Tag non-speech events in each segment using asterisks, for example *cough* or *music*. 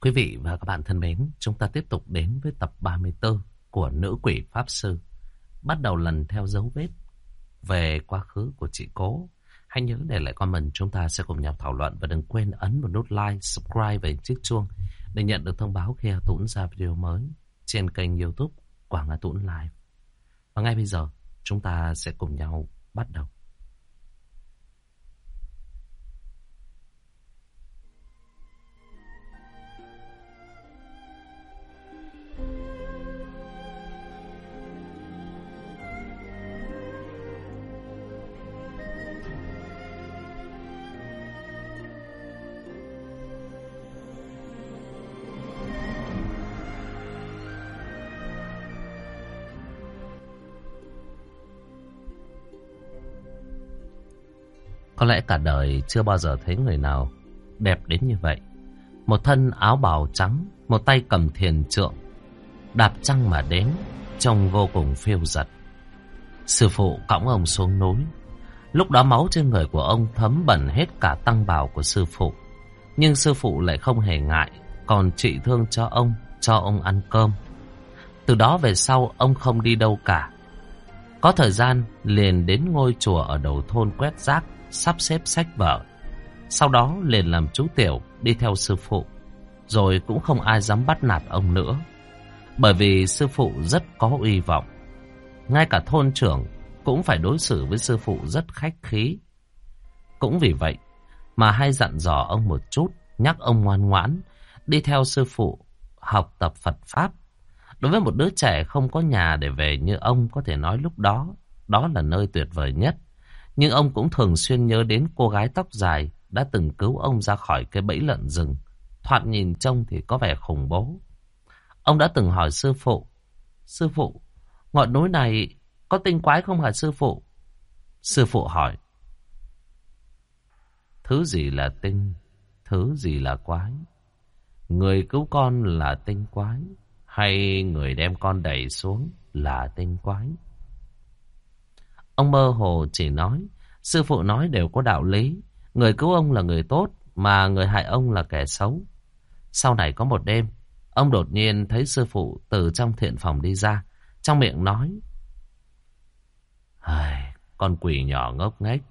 Quý vị và các bạn thân mến, chúng ta tiếp tục đến với tập 34 của Nữ Quỷ Pháp Sư. Bắt đầu lần theo dấu vết về quá khứ của chị Cố. Hãy nhớ để lại comment chúng ta sẽ cùng nhau thảo luận và đừng quên ấn vào nút like, subscribe và chiếc chuông để nhận được thông báo khi Hà Tũng ra video mới trên kênh youtube Quảng Hà Tũng Live. Và ngay bây giờ chúng ta sẽ cùng nhau bắt đầu. Lẽ cả đời chưa bao giờ thấy người nào đẹp đến như vậy. Một thân áo bào trắng, một tay cầm thiền trượng, đạp trăng mà đến, trông vô cùng phiêu giật. Sư phụ cõng ông xuống núi. Lúc đó máu trên người của ông thấm bẩn hết cả tăng bào của sư phụ. Nhưng sư phụ lại không hề ngại, còn trị thương cho ông, cho ông ăn cơm. Từ đó về sau ông không đi đâu cả. Có thời gian liền đến ngôi chùa ở đầu thôn quét rác sắp xếp sách vở. Sau đó liền làm chú Tiểu đi theo sư phụ. Rồi cũng không ai dám bắt nạt ông nữa. Bởi vì sư phụ rất có uy vọng. Ngay cả thôn trưởng cũng phải đối xử với sư phụ rất khách khí. Cũng vì vậy mà hay dặn dò ông một chút, nhắc ông ngoan ngoãn, đi theo sư phụ học tập Phật Pháp. Đối với một đứa trẻ không có nhà để về như ông có thể nói lúc đó, đó là nơi tuyệt vời nhất. Nhưng ông cũng thường xuyên nhớ đến cô gái tóc dài đã từng cứu ông ra khỏi cái bẫy lợn rừng. Thoạt nhìn trông thì có vẻ khủng bố. Ông đã từng hỏi sư phụ. Sư phụ, ngọn núi này có tinh quái không hả sư phụ? Sư phụ hỏi. Thứ gì là tinh, thứ gì là quái? Người cứu con là tinh quái, hay người đem con đẩy xuống là tinh quái? Ông mơ hồ chỉ nói, sư phụ nói đều có đạo lý. Người cứu ông là người tốt, mà người hại ông là kẻ xấu. Sau này có một đêm, ông đột nhiên thấy sư phụ từ trong thiện phòng đi ra, trong miệng nói. Ai, con quỷ nhỏ ngốc nghếch.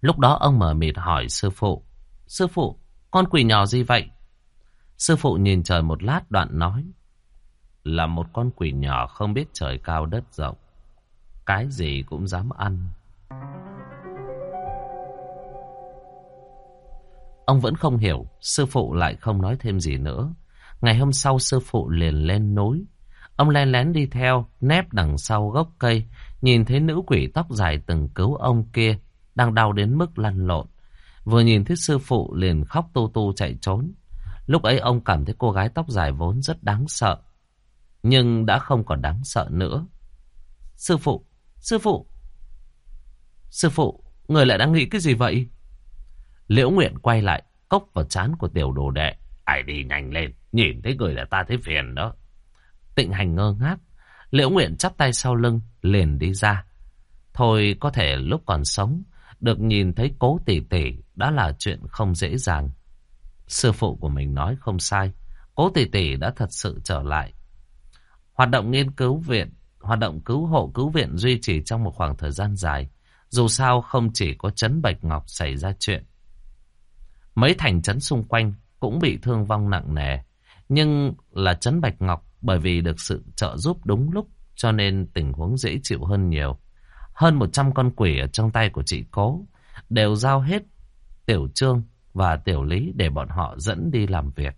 Lúc đó ông mở mịt hỏi sư phụ. Sư phụ, con quỷ nhỏ gì vậy? Sư phụ nhìn trời một lát đoạn nói. Là một con quỷ nhỏ không biết trời cao đất rộng. Cái gì cũng dám ăn. Ông vẫn không hiểu, sư phụ lại không nói thêm gì nữa. Ngày hôm sau sư phụ liền lên núi. Ông len lén đi theo, nép đằng sau gốc cây, nhìn thấy nữ quỷ tóc dài từng cứu ông kia, đang đau đến mức lăn lộn. Vừa nhìn thấy sư phụ liền khóc tu tu chạy trốn. Lúc ấy ông cảm thấy cô gái tóc dài vốn rất đáng sợ. Nhưng đã không còn đáng sợ nữa. Sư phụ, Sư phụ! Sư phụ, người lại đang nghĩ cái gì vậy? Liễu Nguyện quay lại, cốc vào chán của tiểu đồ đệ. Ai đi nhanh lên, nhìn thấy người là ta thấy phiền đó. Tịnh hành ngơ ngác, Liễu Nguyện chắp tay sau lưng, liền đi ra. Thôi có thể lúc còn sống, được nhìn thấy cố tỷ tỷ đã là chuyện không dễ dàng. Sư phụ của mình nói không sai, cố tỷ tỷ đã thật sự trở lại. Hoạt động nghiên cứu viện Hoạt động cứu hộ cứu viện duy trì trong một khoảng thời gian dài. Dù sao không chỉ có Trấn Bạch Ngọc xảy ra chuyện. Mấy thành trấn xung quanh cũng bị thương vong nặng nề. Nhưng là Trấn Bạch Ngọc bởi vì được sự trợ giúp đúng lúc cho nên tình huống dễ chịu hơn nhiều. Hơn 100 con quỷ ở trong tay của chị Cố đều giao hết Tiểu Trương và Tiểu Lý để bọn họ dẫn đi làm việc.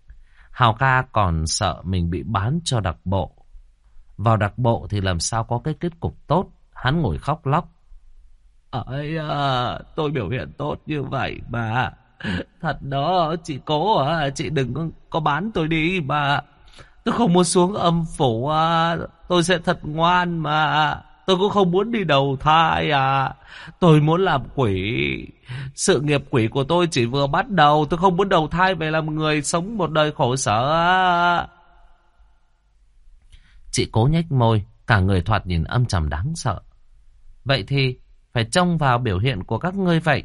Hào ca còn sợ mình bị bán cho đặc bộ vào đặc bộ thì làm sao có cái kết cục tốt. Hắn ngồi khóc lóc. Ây à, tôi biểu hiện tốt như vậy mà. Thật đó, chị cố à, chị đừng có, có bán tôi đi mà. Tôi không muốn xuống âm phủ à, tôi sẽ thật ngoan mà. Tôi cũng không muốn đi đầu thai à. Tôi muốn làm quỷ. Sự nghiệp quỷ của tôi chỉ vừa bắt đầu. Tôi không muốn đầu thai về làm người sống một đời khổ sở à. Chị cố nhếch môi, cả người thoạt nhìn âm trầm đáng sợ. Vậy thì phải trông vào biểu hiện của các ngươi vậy.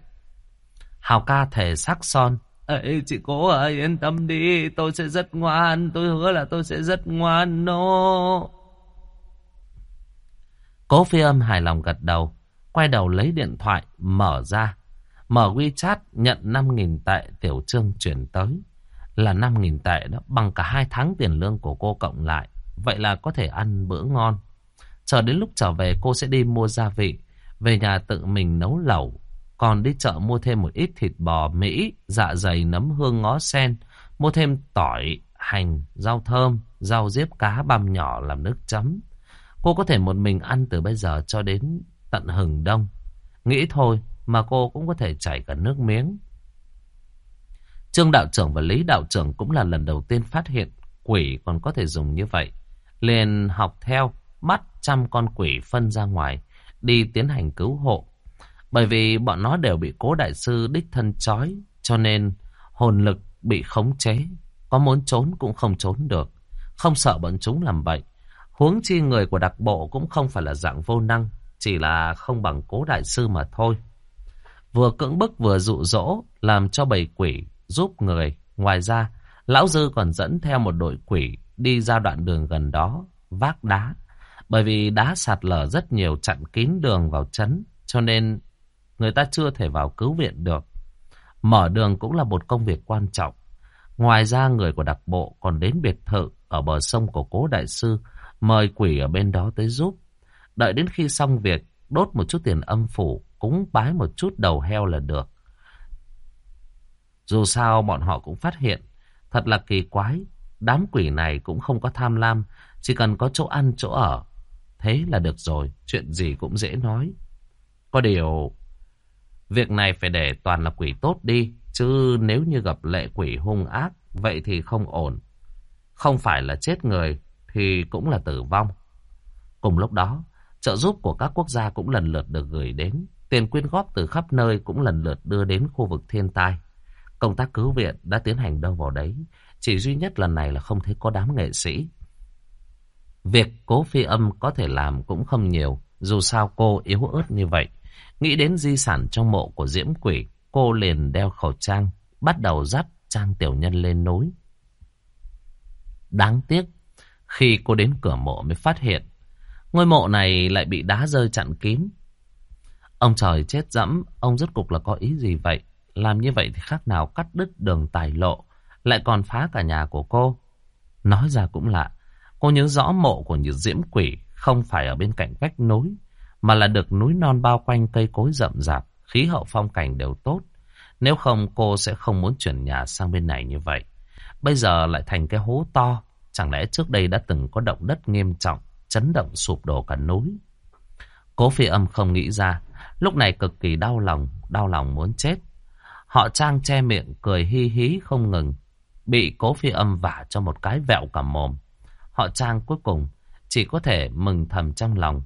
Hào ca thể sắc son, Ê, chị cố ơi, yên tâm đi, tôi sẽ rất ngoan, tôi hứa là tôi sẽ rất ngoan, no. Cố phi âm hài lòng gật đầu, quay đầu lấy điện thoại, mở ra. Mở WeChat nhận 5.000 tệ tiểu trương chuyển tới. Là 5.000 tệ đó, bằng cả hai tháng tiền lương của cô cộng lại. Vậy là có thể ăn bữa ngon. Chờ đến lúc trở về cô sẽ đi mua gia vị. Về nhà tự mình nấu lẩu. Còn đi chợ mua thêm một ít thịt bò Mỹ, dạ dày nấm hương ngó sen. Mua thêm tỏi, hành, rau thơm, rau diếp cá băm nhỏ làm nước chấm. Cô có thể một mình ăn từ bây giờ cho đến tận hừng đông. Nghĩ thôi mà cô cũng có thể chảy cả nước miếng. Trương đạo trưởng và Lý đạo trưởng cũng là lần đầu tiên phát hiện quỷ còn có thể dùng như vậy. Liền học theo, bắt trăm con quỷ phân ra ngoài, đi tiến hành cứu hộ. Bởi vì bọn nó đều bị cố đại sư đích thân chói, cho nên hồn lực bị khống chế. Có muốn trốn cũng không trốn được, không sợ bọn chúng làm bậy. Huống chi người của đặc bộ cũng không phải là dạng vô năng, chỉ là không bằng cố đại sư mà thôi. Vừa cưỡng bức vừa dụ dỗ, làm cho bầy quỷ giúp người. Ngoài ra, Lão Dư còn dẫn theo một đội quỷ đi ra đoạn đường gần đó, vác đá. Bởi vì đá sạt lở rất nhiều chặn kín đường vào chấn, cho nên người ta chưa thể vào cứu viện được. Mở đường cũng là một công việc quan trọng. Ngoài ra người của đặc bộ còn đến biệt thự ở bờ sông của cố đại sư, mời quỷ ở bên đó tới giúp. Đợi đến khi xong việc, đốt một chút tiền âm phủ, cúng bái một chút đầu heo là được. Dù sao bọn họ cũng phát hiện, thật là kỳ quái, đám quỷ này cũng không có tham lam, chỉ cần có chỗ ăn chỗ ở. Thế là được rồi, chuyện gì cũng dễ nói. Có điều, việc này phải để toàn là quỷ tốt đi, chứ nếu như gặp lệ quỷ hung ác, vậy thì không ổn. Không phải là chết người, thì cũng là tử vong. Cùng lúc đó, trợ giúp của các quốc gia cũng lần lượt được gửi đến. Tiền quyên góp từ khắp nơi cũng lần lượt đưa đến khu vực thiên tai. Công tác cứu viện đã tiến hành đâu vào đấy. Chỉ duy nhất lần này là không thấy có đám nghệ sĩ. Việc cố phi âm có thể làm cũng không nhiều. Dù sao cô yếu ớt như vậy. Nghĩ đến di sản trong mộ của Diễm Quỷ, cô liền đeo khẩu trang, bắt đầu dắt Trang Tiểu Nhân lên núi. Đáng tiếc, khi cô đến cửa mộ mới phát hiện, ngôi mộ này lại bị đá rơi chặn kín. Ông trời chết dẫm, ông rốt cục là có ý gì vậy? Làm như vậy thì khác nào cắt đứt đường tài lộ, lại còn phá cả nhà của cô. Nói ra cũng lạ, cô nhớ rõ mộ của những diễm quỷ không phải ở bên cạnh vách núi, mà là được núi non bao quanh cây cối rậm rạp, khí hậu phong cảnh đều tốt. Nếu không cô sẽ không muốn chuyển nhà sang bên này như vậy. Bây giờ lại thành cái hố to, chẳng lẽ trước đây đã từng có động đất nghiêm trọng, chấn động sụp đổ cả núi. Cố phi âm không nghĩ ra, lúc này cực kỳ đau lòng, đau lòng muốn chết. Họ trang che miệng cười hi hí không ngừng. Bị cố phi âm vả cho một cái vẹo cả mồm. Họ trang cuối cùng chỉ có thể mừng thầm trong lòng.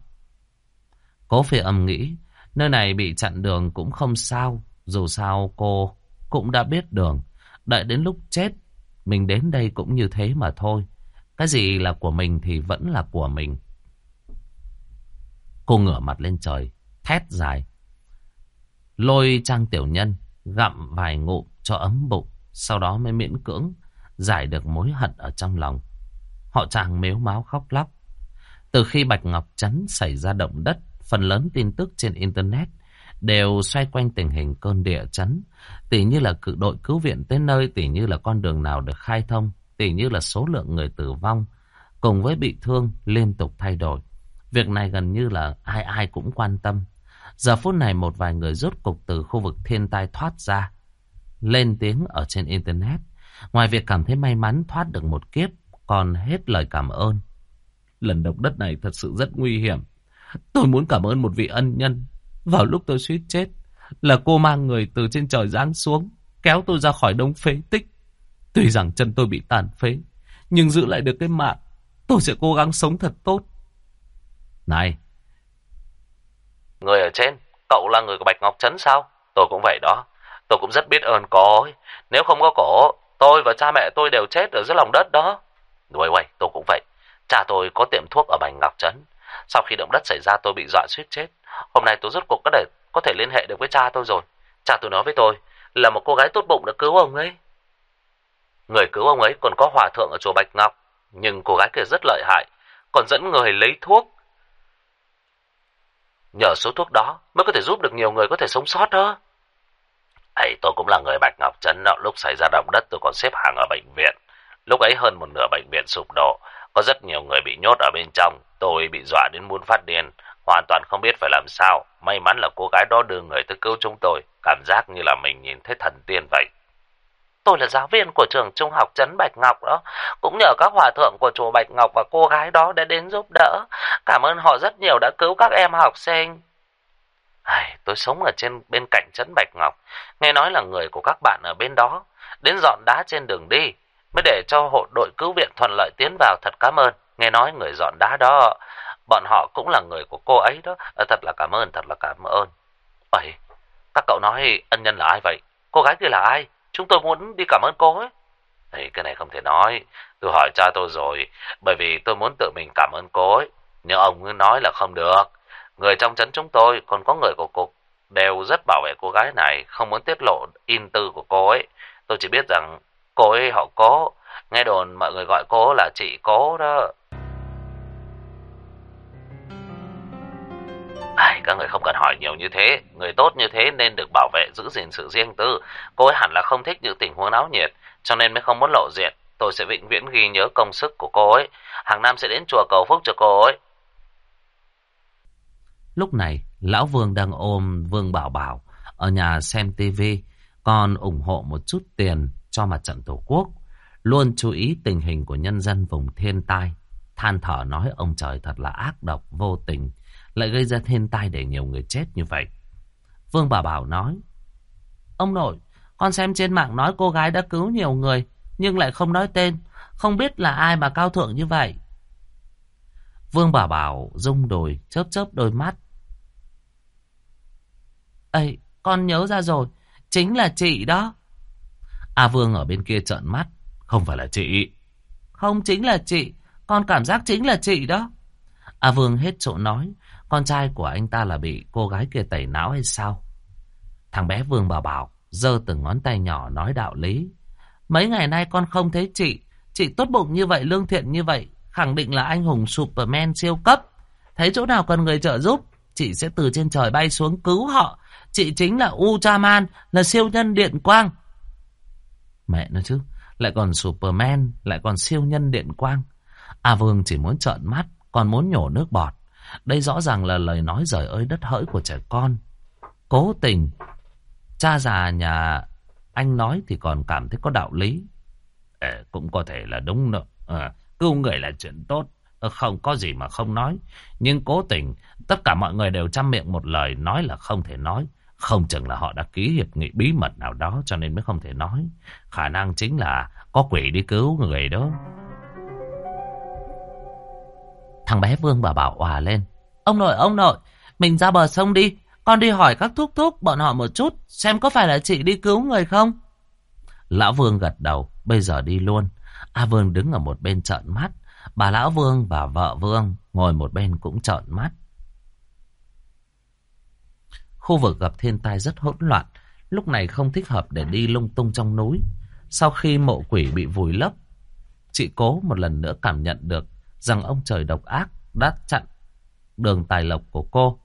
Cố phi âm nghĩ nơi này bị chặn đường cũng không sao. Dù sao cô cũng đã biết đường. Đợi đến lúc chết mình đến đây cũng như thế mà thôi. Cái gì là của mình thì vẫn là của mình. Cô ngửa mặt lên trời, thét dài. Lôi trang tiểu nhân gặm vài ngụm cho ấm bụng, sau đó mới miễn cưỡng giải được mối hận ở trong lòng. Họ chàng mếu máu khóc lóc. Từ khi Bạch Ngọc Trấn xảy ra động đất, phần lớn tin tức trên Internet đều xoay quanh tình hình cơn địa chấn. Tỉ như là cự đội cứu viện tới nơi, tỉ như là con đường nào được khai thông, tỉ như là số lượng người tử vong, cùng với bị thương liên tục thay đổi. Việc này gần như là ai ai cũng quan tâm. Giờ phút này một vài người rốt cục từ khu vực thiên tai thoát ra. Lên tiếng ở trên Internet. Ngoài việc cảm thấy may mắn thoát được một kiếp, còn hết lời cảm ơn. Lần động đất này thật sự rất nguy hiểm. Tôi muốn cảm ơn một vị ân nhân. Vào lúc tôi suýt chết, là cô mang người từ trên trời giáng xuống, kéo tôi ra khỏi đông phế tích. Tuy rằng chân tôi bị tàn phế, nhưng giữ lại được cái mạng, tôi sẽ cố gắng sống thật tốt. Này, Người ở trên, cậu là người của Bạch Ngọc Trấn sao? Tôi cũng vậy đó. Tôi cũng rất biết ơn cô ấy. Nếu không có cổ, tôi và cha mẹ tôi đều chết ở dưới lòng đất đó. Uầy uầy, tôi cũng vậy. Cha tôi có tiệm thuốc ở Bạch Ngọc Trấn. Sau khi động đất xảy ra tôi bị dọa suýt chết. Hôm nay tôi rốt cuộc có thể, có thể liên hệ được với cha tôi rồi. Cha tôi nói với tôi là một cô gái tốt bụng đã cứu ông ấy. Người cứu ông ấy còn có hòa thượng ở chùa Bạch Ngọc, nhưng cô gái kia rất lợi hại, còn dẫn người lấy thuốc. Nhờ số thuốc đó mới có thể giúp được nhiều người có thể sống sót đó. Ấy, tôi cũng là người Bạch Ngọc Trấn đó. Lúc xảy ra động đất tôi còn xếp hàng ở bệnh viện. Lúc ấy hơn một nửa bệnh viện sụp đổ. Có rất nhiều người bị nhốt ở bên trong. Tôi bị dọa đến muốn phát điên. Hoàn toàn không biết phải làm sao. May mắn là cô gái đó đưa người tới cứu chúng tôi. Cảm giác như là mình nhìn thấy thần tiên vậy. Tôi là giáo viên của trường trung học Trấn Bạch Ngọc đó. Cũng nhờ các hòa thượng của chùa Bạch Ngọc và cô gái đó đã đến giúp đỡ. Cảm ơn họ rất nhiều đã cứu các em học sinh. Ai, tôi sống ở trên bên cạnh Trấn Bạch Ngọc. Nghe nói là người của các bạn ở bên đó. Đến dọn đá trên đường đi. Mới để cho hộ đội cứu viện thuận lợi tiến vào. Thật cảm ơn. Nghe nói người dọn đá đó. Bọn họ cũng là người của cô ấy đó. À, thật là cảm ơn, thật là cảm ơn. Ây, các cậu nói ân nhân là ai vậy? Cô gái kia là ai? Chúng tôi muốn đi cảm ơn cô ấy. Ê, cái này không thể nói. Tôi hỏi cha tôi rồi. Bởi vì tôi muốn tự mình cảm ơn cô ấy. Nhưng ông nói là không được. Người trong trấn chúng tôi còn có người của cục đều rất bảo vệ cô gái này, không muốn tiết lộ in tư của cô ấy. Tôi chỉ biết rằng cô ấy họ cố, nghe đồn mọi người gọi cô là chị cố đó. Ai, các người không cần hỏi nhiều như thế, người tốt như thế nên được bảo vệ giữ gìn sự riêng tư. Cô ấy hẳn là không thích những tình huống náo nhiệt, cho nên mới không muốn lộ diện. Tôi sẽ vĩnh viễn ghi nhớ công sức của cô ấy. Hàng năm sẽ đến chùa cầu phúc cho cô ấy. Lúc này, Lão Vương đang ôm Vương Bảo Bảo ở nhà xem tivi, còn ủng hộ một chút tiền cho mặt trận Tổ quốc. Luôn chú ý tình hình của nhân dân vùng thiên tai. Than thở nói ông trời thật là ác độc, vô tình, lại gây ra thiên tai để nhiều người chết như vậy. Vương Bảo Bảo nói, Ông nội, con xem trên mạng nói cô gái đã cứu nhiều người, nhưng lại không nói tên, không biết là ai mà cao thượng như vậy. Vương Bảo Bảo rung đồi, chớp chớp đôi mắt, ấy con nhớ ra rồi, chính là chị đó. A Vương ở bên kia trợn mắt, không phải là chị. Không chính là chị, con cảm giác chính là chị đó. A Vương hết chỗ nói, con trai của anh ta là bị cô gái kia tẩy não hay sao? Thằng bé Vương bảo bảo, giơ từng ngón tay nhỏ nói đạo lý. Mấy ngày nay con không thấy chị, chị tốt bụng như vậy, lương thiện như vậy, khẳng định là anh hùng Superman siêu cấp. Thấy chỗ nào cần người trợ giúp, chị sẽ từ trên trời bay xuống cứu họ, Chị chính là Ultraman, là siêu nhân điện quang. Mẹ nó chứ, lại còn Superman, lại còn siêu nhân điện quang. A Vương chỉ muốn trợn mắt, còn muốn nhổ nước bọt. Đây rõ ràng là lời nói rời ơi đất hỡi của trẻ con. Cố tình, cha già nhà anh nói thì còn cảm thấy có đạo lý. Ê, cũng có thể là đúng nữa. À, ờ, cứu người là chuyện tốt. Ờ, không có gì mà không nói. Nhưng cố tình, tất cả mọi người đều chăm miệng một lời nói là không thể nói. Không chừng là họ đã ký hiệp nghị bí mật nào đó cho nên mới không thể nói. Khả năng chính là có quỷ đi cứu người đó. Thằng bé Vương bà bảo òa lên. Ông nội, ông nội, mình ra bờ sông đi. Con đi hỏi các thúc thúc bọn họ một chút, xem có phải là chị đi cứu người không? Lão Vương gật đầu, bây giờ đi luôn. A Vương đứng ở một bên trợn mắt. Bà Lão Vương và vợ Vương ngồi một bên cũng trợn mắt. Khu vực gặp thiên tai rất hỗn loạn, lúc này không thích hợp để đi lung tung trong núi. Sau khi mộ quỷ bị vùi lấp, chị cố một lần nữa cảm nhận được rằng ông trời độc ác đã chặn đường tài lộc của cô.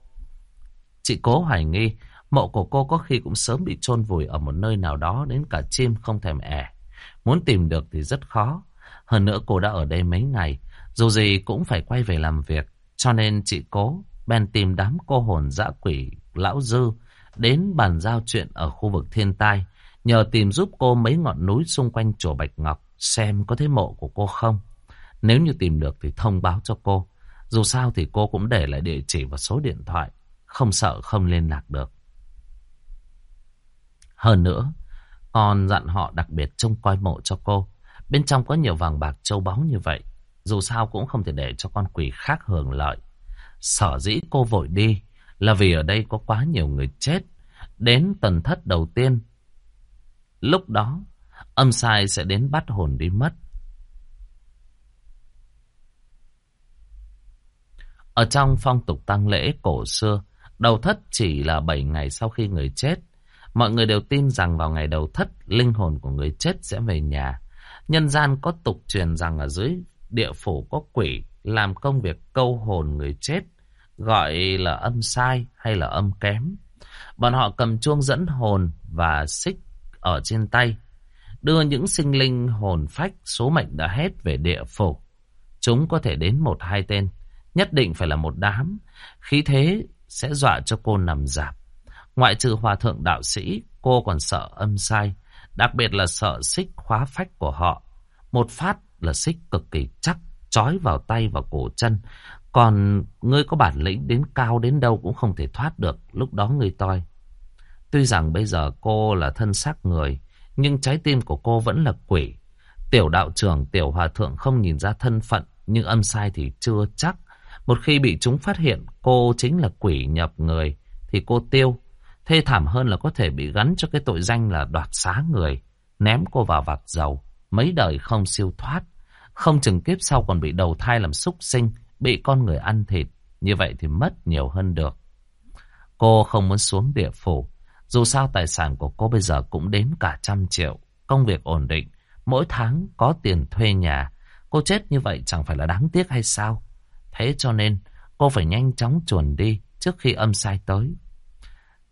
Chị cố hoài nghi mộ của cô có khi cũng sớm bị chôn vùi ở một nơi nào đó đến cả chim không thèm ẻ. Muốn tìm được thì rất khó. Hơn nữa cô đã ở đây mấy ngày, dù gì cũng phải quay về làm việc. Cho nên chị cố bèn tìm đám cô hồn dã quỷ Lão Dư đến bàn giao chuyện ở khu vực thiên tai, nhờ tìm giúp cô mấy ngọn núi xung quanh chùa Bạch Ngọc xem có thấy mộ của cô không. Nếu như tìm được thì thông báo cho cô. Dù sao thì cô cũng để lại địa chỉ và số điện thoại, không sợ không liên lạc được. Hơn nữa, còn dặn họ đặc biệt trông coi mộ cho cô. Bên trong có nhiều vàng bạc châu báu như vậy. Dù sao cũng không thể để cho con quỷ khác hưởng lợi. Sở dĩ cô vội đi là vì ở đây có quá nhiều người chết. Đến tần thất đầu tiên, lúc đó âm sai sẽ đến bắt hồn đi mất. Ở trong phong tục tang lễ cổ xưa, đầu thất chỉ là 7 ngày sau khi người chết. Mọi người đều tin rằng vào ngày đầu thất, linh hồn của người chết sẽ về nhà. Nhân gian có tục truyền rằng ở dưới địa phủ có quỷ làm công việc câu hồn người chết, gọi là âm sai hay là âm kém. Bọn họ cầm chuông dẫn hồn và xích ở trên tay, đưa những sinh linh hồn phách số mệnh đã hết về địa phủ. Chúng có thể đến một hai tên, nhất định phải là một đám, khí thế sẽ dọa cho cô nằm dạp. Ngoại trừ hòa thượng đạo sĩ, cô còn sợ âm sai, đặc biệt là sợ xích khóa phách của họ. Một phát là xích cực kỳ chắc, trói vào tay và cổ chân. Còn ngươi có bản lĩnh đến cao đến đâu cũng không thể thoát được, lúc đó ngươi toi. Tuy rằng bây giờ cô là thân xác người, nhưng trái tim của cô vẫn là quỷ. Tiểu đạo trưởng, tiểu hòa thượng không nhìn ra thân phận, nhưng âm sai thì chưa chắc. Một khi bị chúng phát hiện cô chính là quỷ nhập người, thì cô tiêu. Thê thảm hơn là có thể bị gắn cho cái tội danh là đoạt xá người, ném cô vào vạc dầu, mấy đời không siêu thoát. Không chừng kiếp sau còn bị đầu thai làm súc sinh, bị con người ăn thịt. Như vậy thì mất nhiều hơn được. Cô không muốn xuống địa phủ. Dù sao tài sản của cô bây giờ cũng đến cả trăm triệu. Công việc ổn định. Mỗi tháng có tiền thuê nhà. Cô chết như vậy chẳng phải là đáng tiếc hay sao? Thế cho nên, cô phải nhanh chóng chuồn đi trước khi âm sai tới.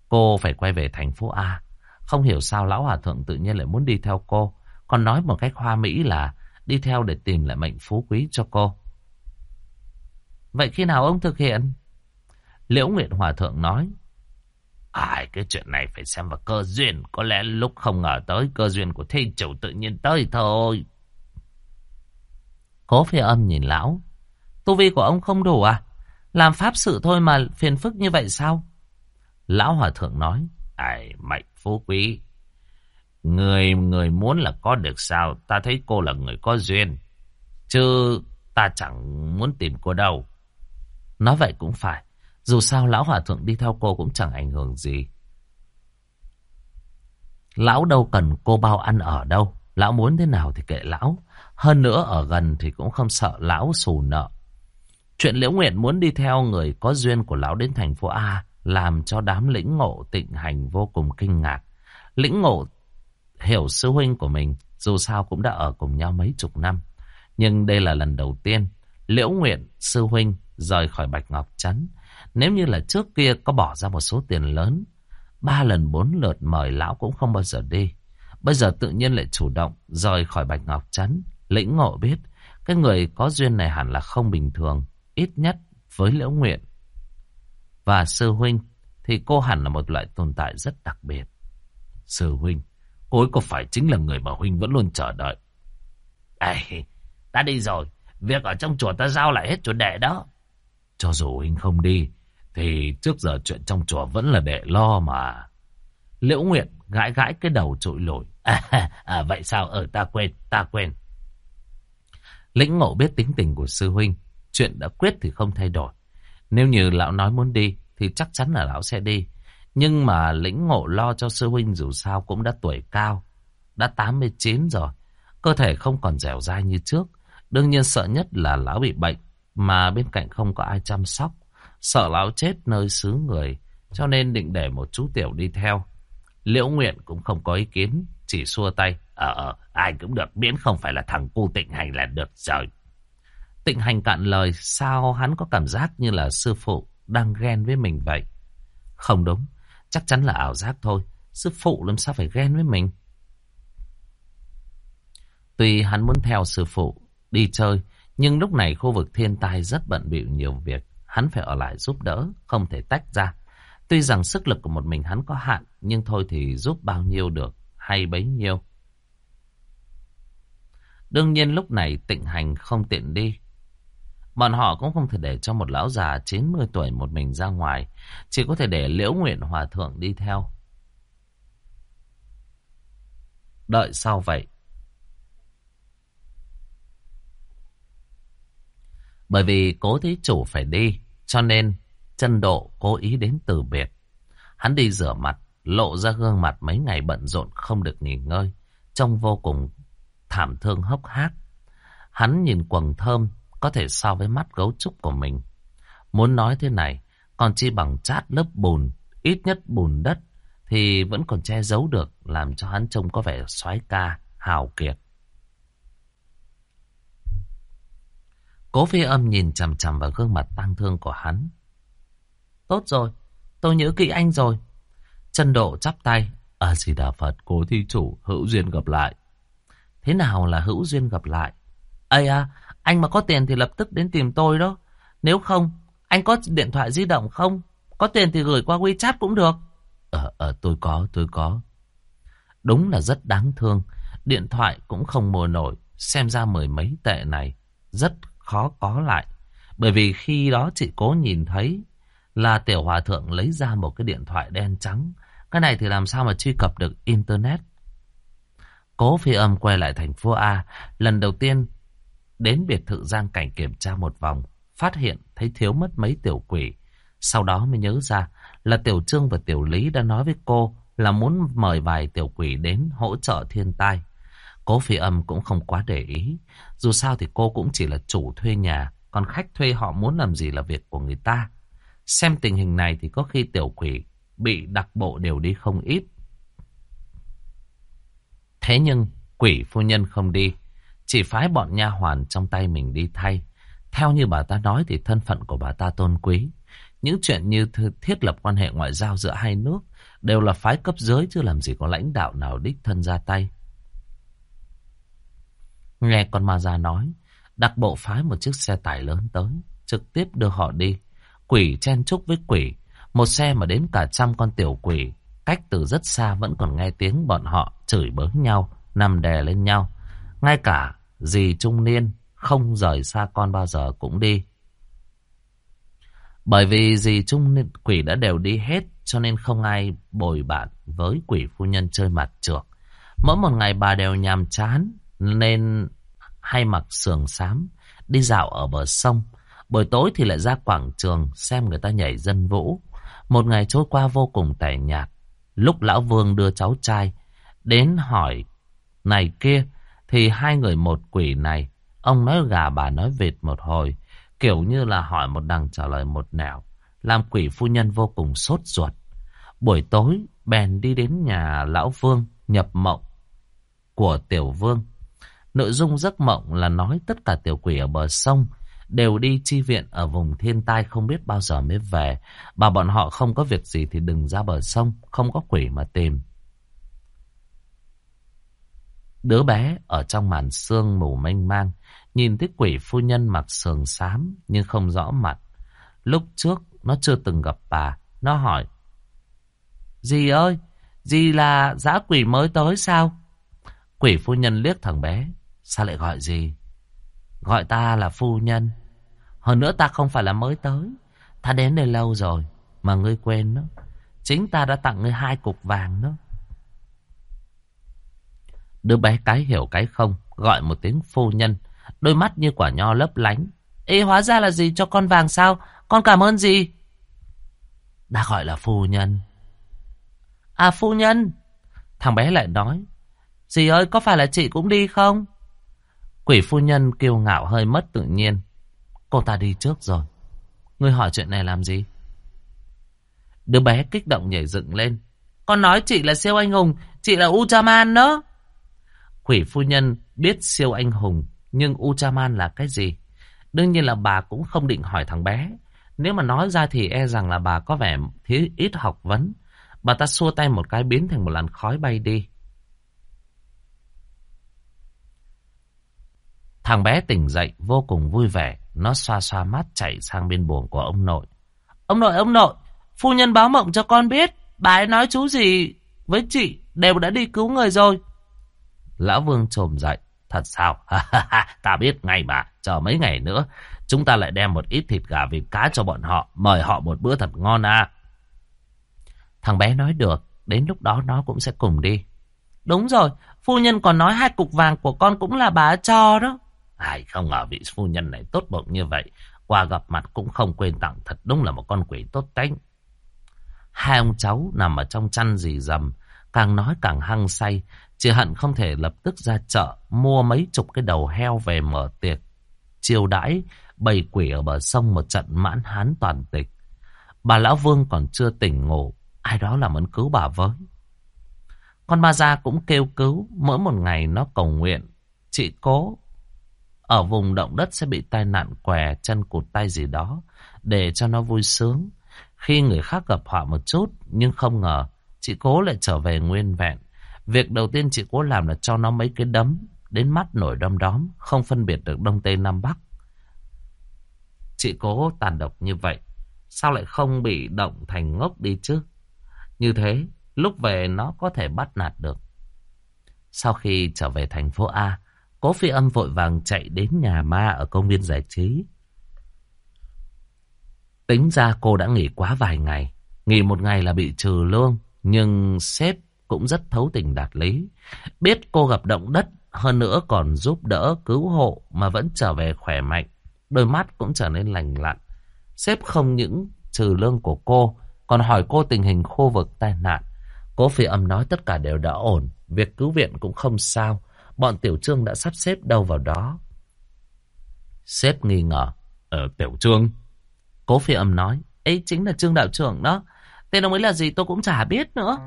Cô phải quay về thành phố A. Không hiểu sao lão hòa thượng tự nhiên lại muốn đi theo cô. Còn nói một cách hoa mỹ là đi theo để tìm lại mệnh phú quý cho cô. Vậy khi nào ông thực hiện? Liễu Nguyện Hòa Thượng nói. Ai, cái chuyện này phải xem vào cơ duyên. Có lẽ lúc không ngờ tới cơ duyên của thi chủ tự nhiên tới thôi. Cố phi âm nhìn lão. Tu vi của ông không đủ à? Làm pháp sự thôi mà phiền phức như vậy sao? Lão Hòa Thượng nói. Ai, mệnh phú quý. Người người muốn là có được sao? Ta thấy cô là người có duyên. Chứ ta chẳng muốn tìm cô đâu. Nói vậy cũng phải. Dù sao lão hòa thượng đi theo cô cũng chẳng ảnh hưởng gì. Lão đâu cần cô bao ăn ở đâu. Lão muốn thế nào thì kệ lão. Hơn nữa ở gần thì cũng không sợ lão xù nợ. Chuyện Liễu Nguyện muốn đi theo người có duyên của lão đến thành phố A làm cho đám lĩnh ngộ tịnh hành vô cùng kinh ngạc. Lĩnh ngộ hiểu sư huynh của mình, dù sao cũng đã ở cùng nhau mấy chục năm. Nhưng đây là lần đầu tiên Liễu Nguyện sư huynh rời khỏi Bạch Ngọc Trấn. Nếu như là trước kia có bỏ ra một số tiền lớn, ba lần bốn lượt mời lão cũng không bao giờ đi. Bây giờ tự nhiên lại chủ động rời khỏi Bạch Ngọc Trấn. Lĩnh ngộ biết, cái người có duyên này hẳn là không bình thường, ít nhất với Liễu Nguyện. Và sư huynh thì cô hẳn là một loại tồn tại rất đặc biệt. Sư huynh, cô ấy có phải chính là người mà huynh vẫn luôn chờ đợi? Ê, ta đi rồi, việc ở trong chùa ta giao lại hết cho đệ đó. Cho dù huynh không đi, thì trước giờ chuyện trong chùa vẫn là đệ lo mà. Liễu Nguyện gãi gãi cái đầu trội lội. *laughs* À, à, vậy sao? Ở ta quên, ta quên. Lĩnh ngộ biết tính tình của sư huynh. Chuyện đã quyết thì không thay đổi. Nếu như lão nói muốn đi, thì chắc chắn là lão sẽ đi. Nhưng mà lĩnh ngộ lo cho sư huynh dù sao cũng đã tuổi cao. Đã 89 rồi. Cơ thể không còn dẻo dai như trước. Đương nhiên sợ nhất là lão bị bệnh mà bên cạnh không có ai chăm sóc. Sợ lão chết nơi xứ người, cho nên định để một chú tiểu đi theo. Liễu Nguyện cũng không có ý kiến, chỉ xua tay. Ờ, ờ, ai cũng được, miễn không phải là thằng cu tịnh hành là được rồi. Tịnh hành cạn lời, sao hắn có cảm giác như là sư phụ đang ghen với mình vậy? Không đúng, chắc chắn là ảo giác thôi. Sư phụ làm sao phải ghen với mình? Tuy hắn muốn theo sư phụ đi chơi, nhưng lúc này khu vực thiên tai rất bận bịu nhiều việc. Hắn phải ở lại giúp đỡ, không thể tách ra. Tuy rằng sức lực của một mình hắn có hạn, nhưng thôi thì giúp bao nhiêu được, hay bấy nhiêu. Đương nhiên lúc này tịnh hành không tiện đi. Bọn họ cũng không thể để cho một lão già 90 tuổi một mình ra ngoài. Chỉ có thể để liễu nguyện hòa thượng đi theo. Đợi sau vậy. Bởi vì cố thí chủ phải đi, cho nên chân độ cố ý đến từ biệt. Hắn đi rửa mặt, lộ ra gương mặt mấy ngày bận rộn không được nghỉ ngơi, trông vô cùng thảm thương hốc hác. Hắn nhìn quần thơm, có thể so với mắt gấu trúc của mình. Muốn nói thế này, còn chi bằng chát lớp bùn, ít nhất bùn đất, thì vẫn còn che giấu được, làm cho hắn trông có vẻ soái ca, hào kiệt. Cố phi âm nhìn chằm chằm vào gương mặt tang thương của hắn. Tốt rồi, tôi nhớ kỹ anh rồi. Chân độ chắp tay. À gì đà Phật, cố thi chủ, hữu duyên gặp lại. Thế nào là hữu duyên gặp lại? Ây à, anh mà có tiền thì lập tức đến tìm tôi đó. Nếu không, anh có điện thoại di động không? Có tiền thì gửi qua WeChat cũng được. Ờ, ờ, tôi có, tôi có. Đúng là rất đáng thương. Điện thoại cũng không mua nổi. Xem ra mười mấy tệ này rất khó có lại. Bởi vì khi đó chị cố nhìn thấy là tiểu hòa thượng lấy ra một cái điện thoại đen trắng. Cái này thì làm sao mà truy cập được Internet. Cố phi âm quay lại thành phố A. Lần đầu tiên đến biệt thự Giang Cảnh kiểm tra một vòng. Phát hiện thấy thiếu mất mấy tiểu quỷ. Sau đó mới nhớ ra là Tiểu Trương và Tiểu Lý đã nói với cô là muốn mời vài tiểu quỷ đến hỗ trợ thiên tai. Cố phi âm cũng không quá để ý. Dù sao thì cô cũng chỉ là chủ thuê nhà, còn khách thuê họ muốn làm gì là việc của người ta. Xem tình hình này thì có khi tiểu quỷ bị đặc bộ đều đi không ít. Thế nhưng quỷ phu nhân không đi, chỉ phái bọn nha hoàn trong tay mình đi thay. Theo như bà ta nói thì thân phận của bà ta tôn quý. Những chuyện như thiết lập quan hệ ngoại giao giữa hai nước đều là phái cấp dưới chứ làm gì có lãnh đạo nào đích thân ra tay. Nghe con ma già nói, đặc bộ phái một chiếc xe tải lớn tới, trực tiếp đưa họ đi. Quỷ chen chúc với quỷ, một xe mà đến cả trăm con tiểu quỷ, cách từ rất xa vẫn còn nghe tiếng bọn họ chửi bới nhau, nằm đè lên nhau. Ngay cả dì trung niên không rời xa con bao giờ cũng đi. Bởi vì dì trung niên quỷ đã đều đi hết cho nên không ai bồi bạn với quỷ phu nhân chơi mặt trược. Mỗi một ngày bà đều nhàm chán nên hay mặc sườn xám, đi dạo ở bờ sông. Buổi tối thì lại ra quảng trường xem người ta nhảy dân vũ. Một ngày trôi qua vô cùng tẻ nhạt. Lúc lão Vương đưa cháu trai đến hỏi, này kia, thì hai người một quỷ này ông nói gà bà nói vịt một hồi, kiểu như là hỏi một đằng trả lời một nẻo làm quỷ phu nhân vô cùng sốt ruột. Buổi tối, bèn đi đến nhà lão Vương nhập mộng của tiểu vương Nội dung giấc mộng là nói tất cả tiểu quỷ ở bờ sông đều đi chi viện ở vùng thiên tai không biết bao giờ mới về. Bà bọn họ không có việc gì thì đừng ra bờ sông, không có quỷ mà tìm. Đứa bé ở trong màn sương mù mênh mang, nhìn thấy quỷ phu nhân mặc sườn xám nhưng không rõ mặt. Lúc trước nó chưa từng gặp bà, nó hỏi. Dì ơi, dì là dã quỷ mới tới sao? Quỷ phu nhân liếc thằng bé, Sao lại gọi gì? Gọi ta là phu nhân. Hơn nữa ta không phải là mới tới. Ta đến đây lâu rồi. Mà ngươi quên đó. Chính ta đã tặng ngươi hai cục vàng đó. Đứa bé cái hiểu cái không. Gọi một tiếng phu nhân. Đôi mắt như quả nho lấp lánh. ý hóa ra là gì cho con vàng sao? Con cảm ơn gì? Đã gọi là phu nhân. À phu nhân. Thằng bé lại nói. Dì ơi, có phải là chị cũng đi không? Quỷ phu nhân kiêu ngạo hơi mất tự nhiên. Cô ta đi trước rồi. Ngươi hỏi chuyện này làm gì? Đứa bé kích động nhảy dựng lên. Con nói chị là siêu anh hùng, chị là Uchaman đó. Quỷ phu nhân biết siêu anh hùng, nhưng Uchaman là cái gì? Đương nhiên là bà cũng không định hỏi thằng bé. Nếu mà nói ra thì e rằng là bà có vẻ thiếu ít học vấn. Bà ta xua tay một cái biến thành một làn khói bay đi. Thằng bé tỉnh dậy vô cùng vui vẻ. Nó xoa xoa mắt chạy sang bên buồng của ông nội. Ông nội, ông nội, phu nhân báo mộng cho con biết. Bà ấy nói chú gì với chị đều đã đi cứu người rồi. Lão Vương trồm dậy. Thật sao? *laughs* ta biết ngay mà. Chờ mấy ngày nữa, chúng ta lại đem một ít thịt gà vịt cá cho bọn họ. Mời họ một bữa thật ngon à. Thằng bé nói được. Đến lúc đó nó cũng sẽ cùng đi. Đúng rồi, phu nhân còn nói hai cục vàng của con cũng là bà cho đó. Ai không ngờ vị phu nhân này tốt bụng như vậy. Qua gặp mặt cũng không quên tặng thật đúng là một con quỷ tốt tánh. Hai ông cháu nằm ở trong chăn dì dầm. Càng nói càng hăng say. Chỉ hận không thể lập tức ra chợ mua mấy chục cái đầu heo về mở tiệc. chiều đãi, bầy quỷ ở bờ sông một trận mãn hán toàn tịch. Bà Lão Vương còn chưa tỉnh ngủ. Ai đó làm ơn cứu bà với. Con ma gia cũng kêu cứu. Mỗi một ngày nó cầu nguyện. Chị cố. Ở vùng động đất sẽ bị tai nạn què chân cụt tay gì đó. Để cho nó vui sướng. Khi người khác gặp họa một chút. Nhưng không ngờ. Chị cố lại trở về nguyên vẹn. Việc đầu tiên chị cố làm là cho nó mấy cái đấm. Đến mắt nổi đom đóm. Không phân biệt được Đông Tây Nam Bắc. Chị cố tàn độc như vậy. Sao lại không bị động thành ngốc đi chứ? Như thế, lúc về nó có thể bắt nạt được. Sau khi trở về thành phố A, cố phi âm vội vàng chạy đến nhà ma ở công viên giải trí. Tính ra cô đã nghỉ quá vài ngày. Nghỉ một ngày là bị trừ lương. Nhưng sếp cũng rất thấu tình đạt lý. Biết cô gặp động đất, hơn nữa còn giúp đỡ cứu hộ mà vẫn trở về khỏe mạnh. Đôi mắt cũng trở nên lành lặn. Sếp không những trừ lương của cô, còn hỏi cô tình hình khu vực tai nạn. Cố phi âm nói tất cả đều đã ổn, việc cứu viện cũng không sao. Bọn tiểu trương đã sắp xếp đâu vào đó. Sếp nghi ngờ. Ờ, tiểu trương. Cố phi âm nói. ấy chính là trương đạo trưởng đó. Tên ông ấy là gì tôi cũng chả biết nữa.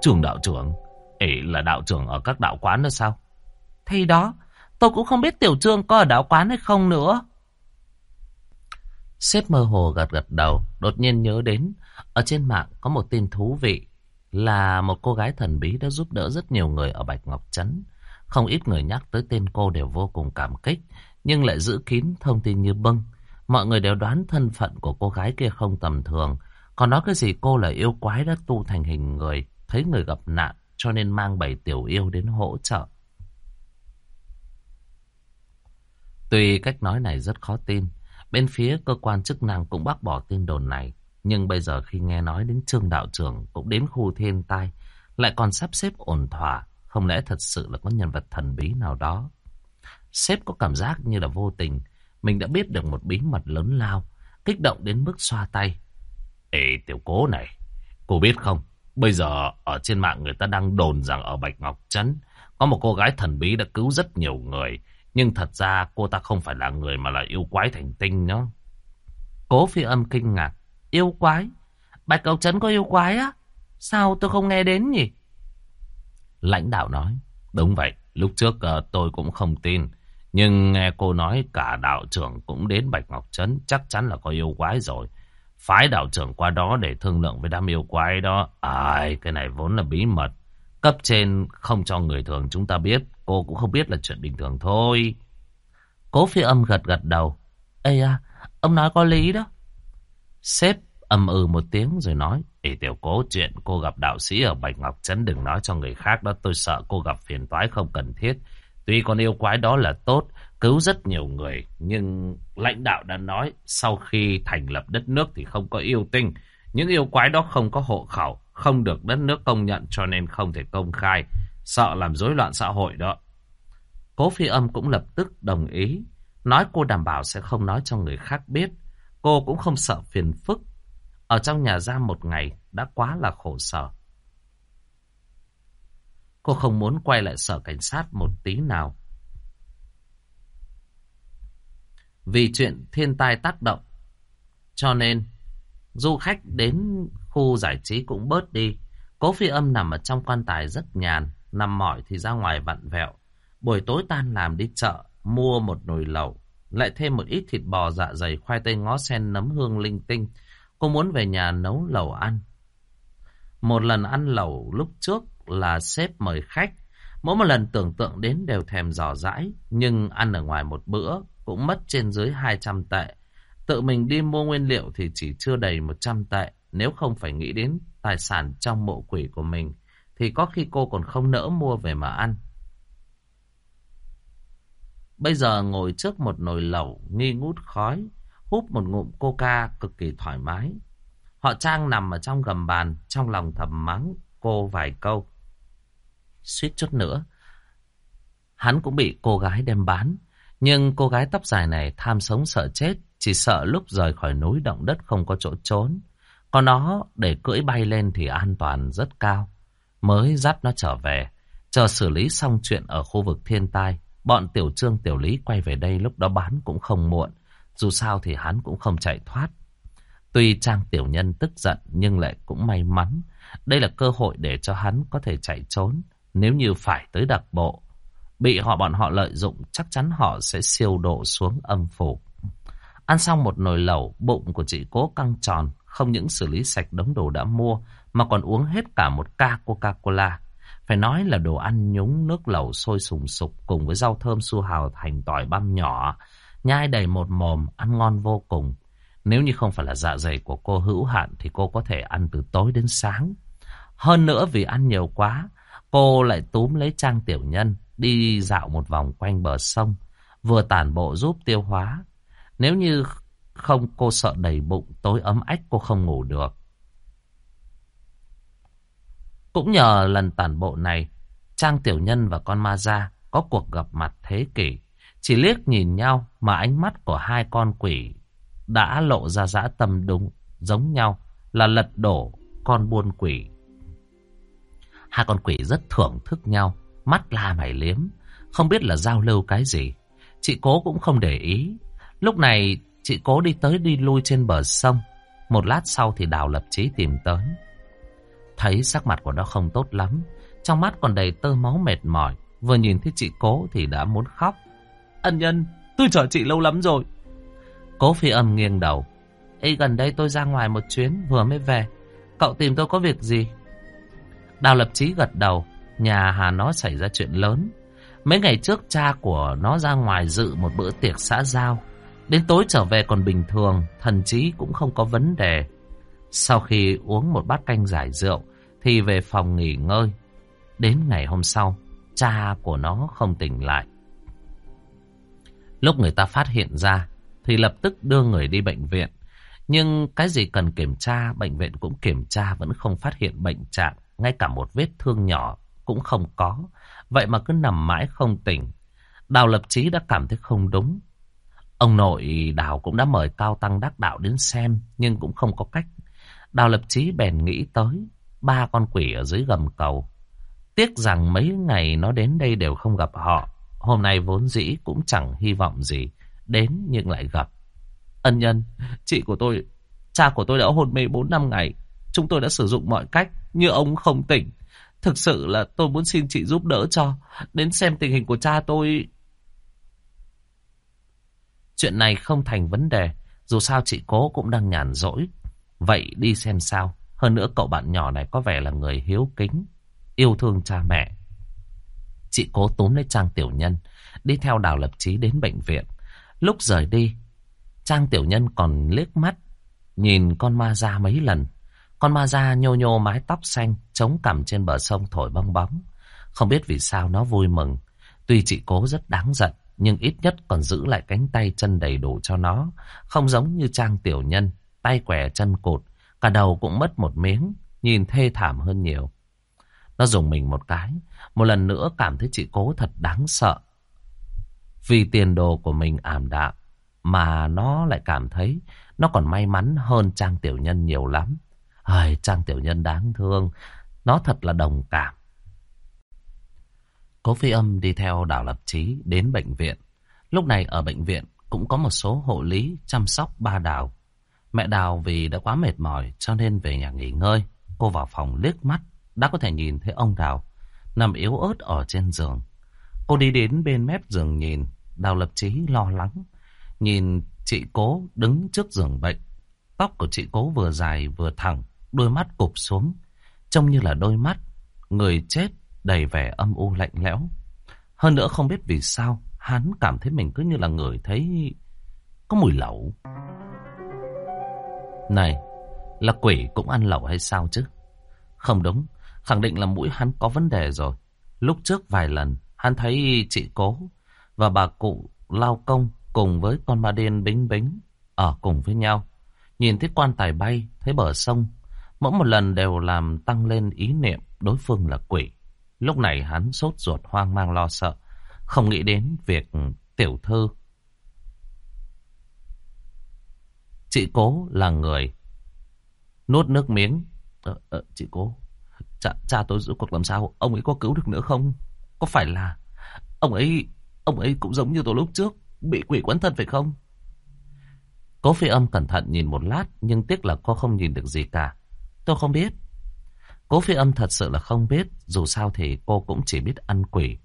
Trương đạo trưởng. ấy là đạo trưởng ở các đạo quán nữa sao? Thì đó, tôi cũng không biết tiểu trương có ở đạo quán hay không nữa. Sếp mơ hồ gật gật đầu, đột nhiên nhớ đến, ở trên mạng có một tin thú vị, là một cô gái thần bí đã giúp đỡ rất nhiều người ở Bạch Ngọc Trấn. Không ít người nhắc tới tên cô đều vô cùng cảm kích, nhưng lại giữ kín thông tin như bưng. Mọi người đều đoán thân phận của cô gái kia không tầm thường, còn nói cái gì cô là yêu quái đã tu thành hình người, thấy người gặp nạn cho nên mang bảy tiểu yêu đến hỗ trợ. Tuy cách nói này rất khó tin, Bên phía cơ quan chức năng cũng bác bỏ tin đồn này. Nhưng bây giờ khi nghe nói đến Trương Đạo trưởng cũng đến khu thiên tai, lại còn sắp xếp ổn thỏa, không lẽ thật sự là có nhân vật thần bí nào đó. Sếp có cảm giác như là vô tình, mình đã biết được một bí mật lớn lao, kích động đến mức xoa tay. Ê tiểu cố này, cô biết không, bây giờ ở trên mạng người ta đang đồn rằng ở Bạch Ngọc Trấn có một cô gái thần bí đã cứu rất nhiều người, nhưng thật ra cô ta không phải là người mà là yêu quái thành tinh nhá. Cố phi âm kinh ngạc. Yêu quái? Bạch Cầu Trấn có yêu quái á? Sao tôi không nghe đến nhỉ? Lãnh đạo nói. Đúng vậy, lúc trước uh, tôi cũng không tin. Nhưng nghe cô nói cả đạo trưởng cũng đến Bạch Ngọc Trấn chắc chắn là có yêu quái rồi. Phái đạo trưởng qua đó để thương lượng với đám yêu quái đó. Ai, cái này vốn là bí mật. Cấp trên không cho người thường chúng ta biết. Cô cũng không biết là chuyện bình thường thôi. Cố phi âm gật gật đầu. Ê à, ông nói có lý đó. Sếp âm ừ một tiếng rồi nói. Ê tiểu cố chuyện cô gặp đạo sĩ ở Bạch Ngọc Trấn đừng nói cho người khác đó. Tôi sợ cô gặp phiền toái không cần thiết. Tuy con yêu quái đó là tốt, cứu rất nhiều người. Nhưng lãnh đạo đã nói sau khi thành lập đất nước thì không có yêu tinh. Những yêu quái đó không có hộ khẩu, không được đất nước công nhận cho nên không thể công khai. Sợ làm rối loạn xã hội đó. Cố phi âm cũng lập tức đồng ý. Nói cô đảm bảo sẽ không nói cho người khác biết. Cô cũng không sợ phiền phức. Ở trong nhà giam một ngày đã quá là khổ sở. Cô không muốn quay lại sở cảnh sát một tí nào. Vì chuyện thiên tai tác động. Cho nên du khách đến khu giải trí cũng bớt đi. Cố phi âm nằm ở trong quan tài rất nhàn. Nằm mỏi thì ra ngoài vặn vẹo. Buổi tối tan làm đi chợ, mua một nồi lẩu, lại thêm một ít thịt bò dạ dày, khoai tây ngó sen nấm hương linh tinh. Cô muốn về nhà nấu lẩu ăn. Một lần ăn lẩu lúc trước là sếp mời khách. Mỗi một lần tưởng tượng đến đều thèm dò dãi, nhưng ăn ở ngoài một bữa cũng mất trên dưới 200 tệ. Tự mình đi mua nguyên liệu thì chỉ chưa đầy 100 tệ, nếu không phải nghĩ đến tài sản trong mộ quỷ của mình, thì có khi cô còn không nỡ mua về mà ăn. Bây giờ ngồi trước một nồi lẩu nghi ngút khói, hút một ngụm coca cực kỳ thoải mái. Họ Trang nằm ở trong gầm bàn, trong lòng thầm mắng cô vài câu. Suýt chút nữa, hắn cũng bị cô gái đem bán. Nhưng cô gái tóc dài này tham sống sợ chết, chỉ sợ lúc rời khỏi núi động đất không có chỗ trốn. Còn nó để cưỡi bay lên thì an toàn rất cao. Mới dắt nó trở về, chờ xử lý xong chuyện ở khu vực thiên tai. Bọn tiểu trương tiểu lý quay về đây lúc đó bán cũng không muộn. Dù sao thì hắn cũng không chạy thoát. Tuy Trang Tiểu Nhân tức giận nhưng lại cũng may mắn. Đây là cơ hội để cho hắn có thể chạy trốn. Nếu như phải tới đặc bộ, bị họ bọn họ lợi dụng chắc chắn họ sẽ siêu độ xuống âm phủ. Ăn xong một nồi lẩu, bụng của chị cố căng tròn, không những xử lý sạch đống đồ đã mua, mà còn uống hết cả một ca Coca-Cola. Phải nói là đồ ăn nhúng nước lẩu sôi sùng sục cùng với rau thơm su hào thành tỏi băm nhỏ, nhai đầy một mồm, ăn ngon vô cùng. Nếu như không phải là dạ dày của cô hữu hạn thì cô có thể ăn từ tối đến sáng. Hơn nữa vì ăn nhiều quá, cô lại túm lấy trang tiểu nhân, đi dạo một vòng quanh bờ sông, vừa tản bộ giúp tiêu hóa. Nếu như không cô sợ đầy bụng, tối ấm ách cô không ngủ được. Cũng nhờ lần tản bộ này, Trang Tiểu Nhân và con ma gia có cuộc gặp mặt thế kỷ. Chỉ liếc nhìn nhau mà ánh mắt của hai con quỷ đã lộ ra dã tâm đúng, giống nhau là lật đổ con buôn quỷ. Hai con quỷ rất thưởng thức nhau, mắt la mày liếm, không biết là giao lưu cái gì. Chị cố cũng không để ý. Lúc này chị cố đi tới đi lui trên bờ sông. Một lát sau thì đào lập chí tìm tới. Thấy sắc mặt của nó không tốt lắm, trong mắt còn đầy tơ máu mệt mỏi. Vừa nhìn thấy chị cố thì đã muốn khóc. Ân nhân, tôi chờ chị lâu lắm rồi. Cố phi âm nghiêng đầu. Ê gần đây tôi ra ngoài một chuyến vừa mới về. Cậu tìm tôi có việc gì? Đào lập chí gật đầu. Nhà Hà nó xảy ra chuyện lớn. Mấy ngày trước cha của nó ra ngoài dự một bữa tiệc xã giao. Đến tối trở về còn bình thường, thần trí cũng không có vấn đề. Sau khi uống một bát canh giải rượu, thì về phòng nghỉ ngơi. Đến ngày hôm sau, cha của nó không tỉnh lại. Lúc người ta phát hiện ra, thì lập tức đưa người đi bệnh viện. Nhưng cái gì cần kiểm tra, bệnh viện cũng kiểm tra vẫn không phát hiện bệnh trạng. Ngay cả một vết thương nhỏ cũng không có. Vậy mà cứ nằm mãi không tỉnh. Đào lập chí đã cảm thấy không đúng. Ông nội Đào cũng đã mời Cao Tăng Đắc Đạo đến xem, nhưng cũng không có cách. Đào lập chí bèn nghĩ tới ba con quỷ ở dưới gầm cầu. Tiếc rằng mấy ngày nó đến đây đều không gặp họ. Hôm nay vốn dĩ cũng chẳng hy vọng gì. Đến nhưng lại gặp. Ân nhân, chị của tôi, cha của tôi đã hôn mê 4 năm ngày. Chúng tôi đã sử dụng mọi cách, nhưng ông không tỉnh. Thực sự là tôi muốn xin chị giúp đỡ cho. Đến xem tình hình của cha tôi. Chuyện này không thành vấn đề. Dù sao chị cố cũng đang nhàn rỗi. Vậy đi xem sao. Hơn nữa cậu bạn nhỏ này có vẻ là người hiếu kính. Yêu thương cha mẹ. Chị cố túm lấy Trang Tiểu Nhân. Đi theo Đào Lập Trí đến bệnh viện. Lúc rời đi. Trang Tiểu Nhân còn liếc mắt. Nhìn con ma da mấy lần. Con ma da nhô nhô mái tóc xanh, chống cằm trên bờ sông thổi bong bóng. Không biết vì sao nó vui mừng. Tuy chị cố rất đáng giận, nhưng ít nhất còn giữ lại cánh tay chân đầy đủ cho nó. Không giống như Trang Tiểu Nhân, tay quẻ chân cụt, cả đầu cũng mất một miếng, nhìn thê thảm hơn nhiều. Nó dùng mình một cái, một lần nữa cảm thấy chị cố thật đáng sợ. Vì tiền đồ của mình ảm đạm, mà nó lại cảm thấy nó còn may mắn hơn Trang Tiểu Nhân nhiều lắm. Ai, Trang Tiểu Nhân đáng thương. Nó thật là đồng cảm. Cố phi âm đi theo đảo lập trí đến bệnh viện. Lúc này ở bệnh viện cũng có một số hộ lý chăm sóc ba đào. Mẹ đào vì đã quá mệt mỏi cho nên về nhà nghỉ ngơi. Cô vào phòng liếc mắt đã có thể nhìn thấy ông đào nằm yếu ớt ở trên giường. Cô đi đến bên mép giường nhìn. Đào lập trí lo lắng. Nhìn chị cố đứng trước giường bệnh. Tóc của chị cố vừa dài vừa thẳng đôi mắt cụp xuống, trông như là đôi mắt người chết đầy vẻ âm u lạnh lẽo. Hơn nữa không biết vì sao, hắn cảm thấy mình cứ như là người thấy có mùi lẩu. Này, là quỷ cũng ăn lẩu hay sao chứ? Không đúng, khẳng định là mũi hắn có vấn đề rồi. Lúc trước vài lần, hắn thấy chị cố và bà cụ lao công cùng với con ma đen bính bính ở cùng với nhau. Nhìn thấy quan tài bay, thấy bờ sông, Mỗi một lần đều làm tăng lên ý niệm đối phương là quỷ. Lúc này hắn sốt ruột hoang mang lo sợ. Không nghĩ đến việc tiểu thư. Chị cố là người. Nuốt nước miếng. Ờ, ờ, chị cố. Cha, cha tôi giữ cuộc làm sao? Ông ấy có cứu được nữa không? Có phải là... Ông ấy... Ông ấy cũng giống như tôi lúc trước. Bị quỷ quấn thân phải không? Cố phi âm cẩn thận nhìn một lát, nhưng tiếc là cô không nhìn được gì cả. Tôi không biết. Cố phi âm thật sự là không biết, dù sao thì cô cũng chỉ biết ăn quỷ.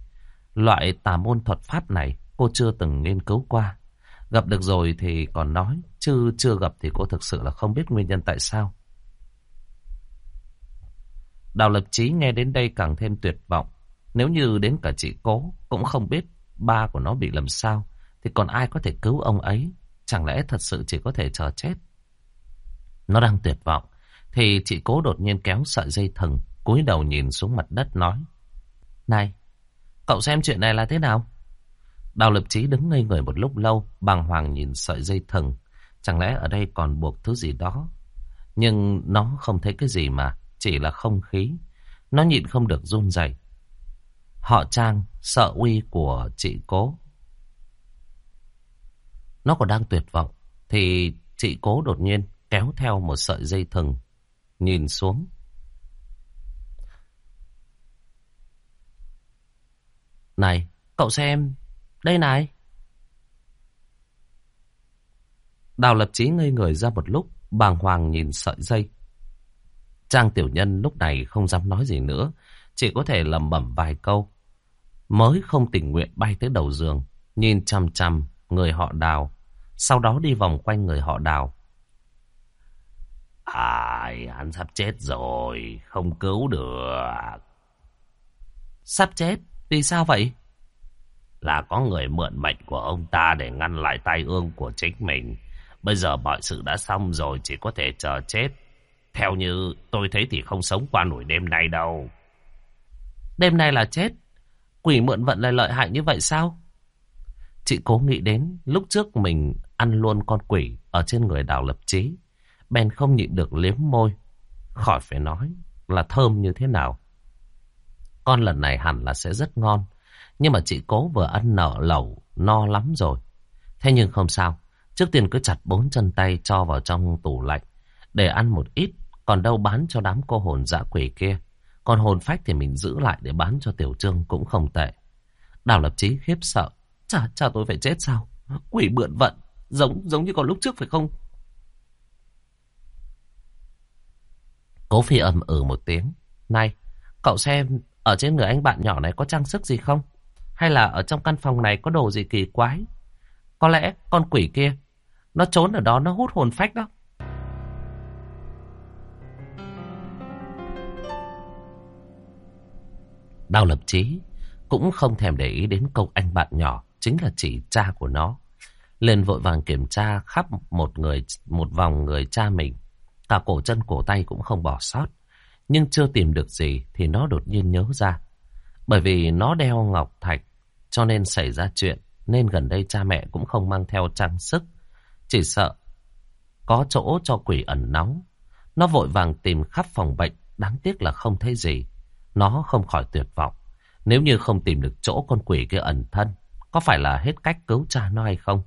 Loại tà môn thuật pháp này cô chưa từng nghiên cứu qua. Gặp được rồi thì còn nói, chứ chưa gặp thì cô thực sự là không biết nguyên nhân tại sao. Đào lập trí nghe đến đây càng thêm tuyệt vọng. Nếu như đến cả chị cố cũng không biết ba của nó bị làm sao, thì còn ai có thể cứu ông ấy? Chẳng lẽ thật sự chỉ có thể chờ chết? Nó đang tuyệt vọng, thì chị cố đột nhiên kéo sợi dây thừng, cúi đầu nhìn xuống mặt đất nói. Này, cậu xem chuyện này là thế nào? Đào lập trí đứng ngây người một lúc lâu, bàng hoàng nhìn sợi dây thừng. Chẳng lẽ ở đây còn buộc thứ gì đó? Nhưng nó không thấy cái gì mà, chỉ là không khí. Nó nhịn không được run rẩy. Họ Trang sợ uy của chị cố. Nó còn đang tuyệt vọng, thì chị cố đột nhiên kéo theo một sợi dây thừng, nhìn xuống. Này, cậu xem, đây này. Đào lập chí ngây người ra một lúc, bàng hoàng nhìn sợi dây. Trang tiểu nhân lúc này không dám nói gì nữa, chỉ có thể lầm bẩm vài câu. Mới không tình nguyện bay tới đầu giường, nhìn chằm chằm người họ đào, sau đó đi vòng quanh người họ đào. Ai, hắn sắp chết rồi, không cứu được. Sắp chết? Vì sao vậy? Là có người mượn mệnh của ông ta để ngăn lại tai ương của chính mình. Bây giờ mọi sự đã xong rồi, chỉ có thể chờ chết. Theo như tôi thấy thì không sống qua nổi đêm nay đâu. Đêm nay là chết? Quỷ mượn vận lại lợi hại như vậy sao? Chị cố nghĩ đến lúc trước mình ăn luôn con quỷ ở trên người đào lập trí. bèn không nhịn được liếm môi. Khỏi phải nói là thơm như thế nào. Con lần này hẳn là sẽ rất ngon. Nhưng mà chị cố vừa ăn nở lẩu no lắm rồi. Thế nhưng không sao. Trước tiên cứ chặt bốn chân tay cho vào trong tủ lạnh. Để ăn một ít. Còn đâu bán cho đám cô hồn dã quỷ kia. Còn hồn phách thì mình giữ lại để bán cho tiểu trương cũng không tệ. Đào lập chí khiếp sợ. Chà, cha tôi phải chết sao? Quỷ bượn vận. Giống giống như còn lúc trước phải không? Cố phi âm ừ một tiếng. Này, cậu xem ở trên người anh bạn nhỏ này có trang sức gì không? Hay là ở trong căn phòng này có đồ gì kỳ quái? Có lẽ con quỷ kia, nó trốn ở đó nó hút hồn phách đó. Đào lập chí cũng không thèm để ý đến câu anh bạn nhỏ, chính là chỉ cha của nó. Lên vội vàng kiểm tra khắp một người một vòng người cha mình. Cả cổ chân cổ tay cũng không bỏ sót. Nhưng chưa tìm được gì thì nó đột nhiên nhớ ra. Bởi vì nó đeo ngọc thạch cho nên xảy ra chuyện. Nên gần đây cha mẹ cũng không mang theo trang sức. Chỉ sợ có chỗ cho quỷ ẩn nóng, Nó vội vàng tìm khắp phòng bệnh. Đáng tiếc là không thấy gì. Nó không khỏi tuyệt vọng. Nếu như không tìm được chỗ con quỷ kia ẩn thân, có phải là hết cách cứu cha nó hay không?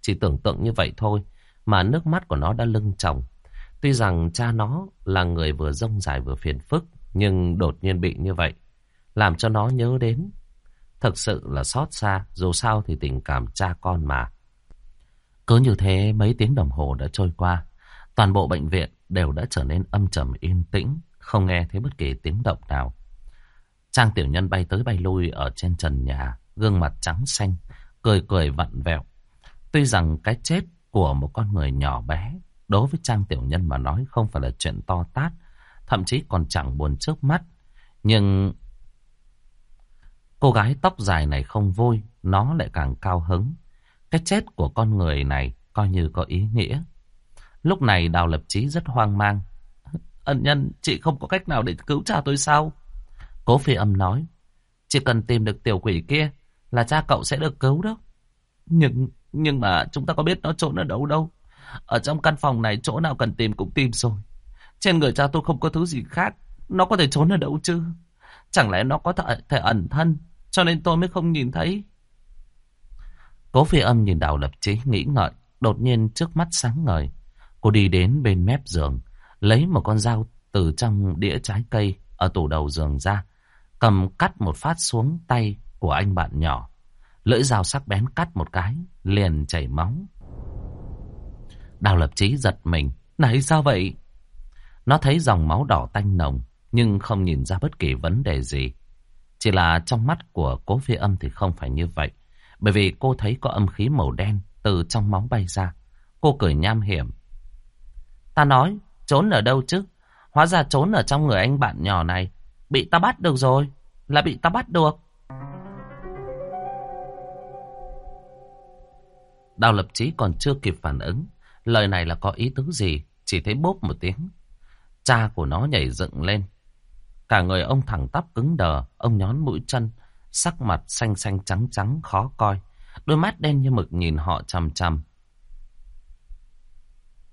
Chỉ tưởng tượng như vậy thôi, mà nước mắt của nó đã lưng tròng. Tuy rằng cha nó là người vừa rông dài vừa phiền phức, nhưng đột nhiên bị như vậy, làm cho nó nhớ đến. Thực sự là xót xa, dù sao thì tình cảm cha con mà. Cứ như thế mấy tiếng đồng hồ đã trôi qua, toàn bộ bệnh viện đều đã trở nên âm trầm yên tĩnh, không nghe thấy bất kỳ tiếng động nào. Trang tiểu nhân bay tới bay lui ở trên trần nhà, gương mặt trắng xanh, cười cười vặn vẹo. Tuy rằng cái chết của một con người nhỏ bé, đối với Trang tiểu nhân mà nói không phải là chuyện to tát, thậm chí còn chẳng buồn trước mắt. Nhưng cô gái tóc dài này không vui, nó lại càng cao hứng. Cái chết của con người này coi như có ý nghĩa. Lúc này Đào Lập Chí rất hoang mang. Ân nhân, chị không có cách nào để cứu cha tôi sao? Cố phi âm nói, chỉ cần tìm được tiểu quỷ kia là cha cậu sẽ được cứu đó. Nhưng nhưng mà chúng ta có biết nó trốn ở đâu đâu. Ở trong căn phòng này chỗ nào cần tìm cũng tìm rồi. Trên người cha tôi không có thứ gì khác. Nó có thể trốn ở đâu chứ? Chẳng lẽ nó có thể, thể ẩn thân cho nên tôi mới không nhìn thấy. Cố phi âm nhìn đào lập chí nghĩ ngợi. Đột nhiên trước mắt sáng ngời. Cô đi đến bên mép giường. Lấy một con dao từ trong đĩa trái cây ở tủ đầu giường ra cầm cắt một phát xuống tay của anh bạn nhỏ. Lưỡi dao sắc bén cắt một cái, liền chảy máu. Đào lập chí giật mình. Này sao vậy? Nó thấy dòng máu đỏ tanh nồng, nhưng không nhìn ra bất kỳ vấn đề gì. Chỉ là trong mắt của cố phi âm thì không phải như vậy. Bởi vì cô thấy có âm khí màu đen từ trong móng bay ra. Cô cười nham hiểm. Ta nói, trốn ở đâu chứ? Hóa ra trốn ở trong người anh bạn nhỏ này. Bị ta bắt được rồi. Là bị ta bắt được. Đào lập chí còn chưa kịp phản ứng. Lời này là có ý tứ gì? Chỉ thấy bốp một tiếng. Cha của nó nhảy dựng lên. Cả người ông thẳng tắp cứng đờ. Ông nhón mũi chân. Sắc mặt xanh xanh trắng trắng khó coi. Đôi mắt đen như mực nhìn họ chằm chằm.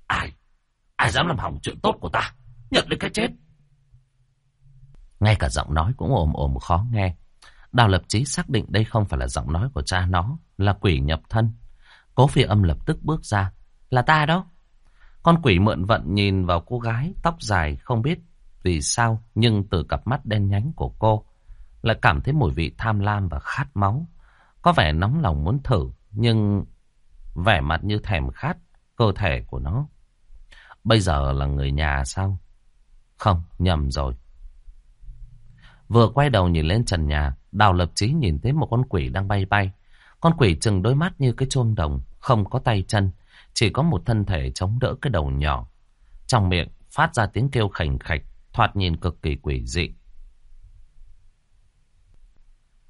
Ai? Ai dám làm hỏng chuyện tốt của ta? Nhận lấy cái chết. Ngay cả giọng nói cũng ồm ồm khó nghe. Đào lập chí xác định đây không phải là giọng nói của cha nó, là quỷ nhập thân. Cố phi âm lập tức bước ra. Là ta đó. Con quỷ mượn vận nhìn vào cô gái tóc dài không biết vì sao nhưng từ cặp mắt đen nhánh của cô lại cảm thấy mùi vị tham lam và khát máu. Có vẻ nóng lòng muốn thử nhưng vẻ mặt như thèm khát cơ thể của nó. Bây giờ là người nhà sao? Không, nhầm rồi. Vừa quay đầu nhìn lên trần nhà, Đào Lập Chí nhìn thấy một con quỷ đang bay bay. Con quỷ chừng đôi mắt như cái chuông đồng, không có tay chân, chỉ có một thân thể chống đỡ cái đầu nhỏ. Trong miệng phát ra tiếng kêu khảnh khạch, thoạt nhìn cực kỳ quỷ dị.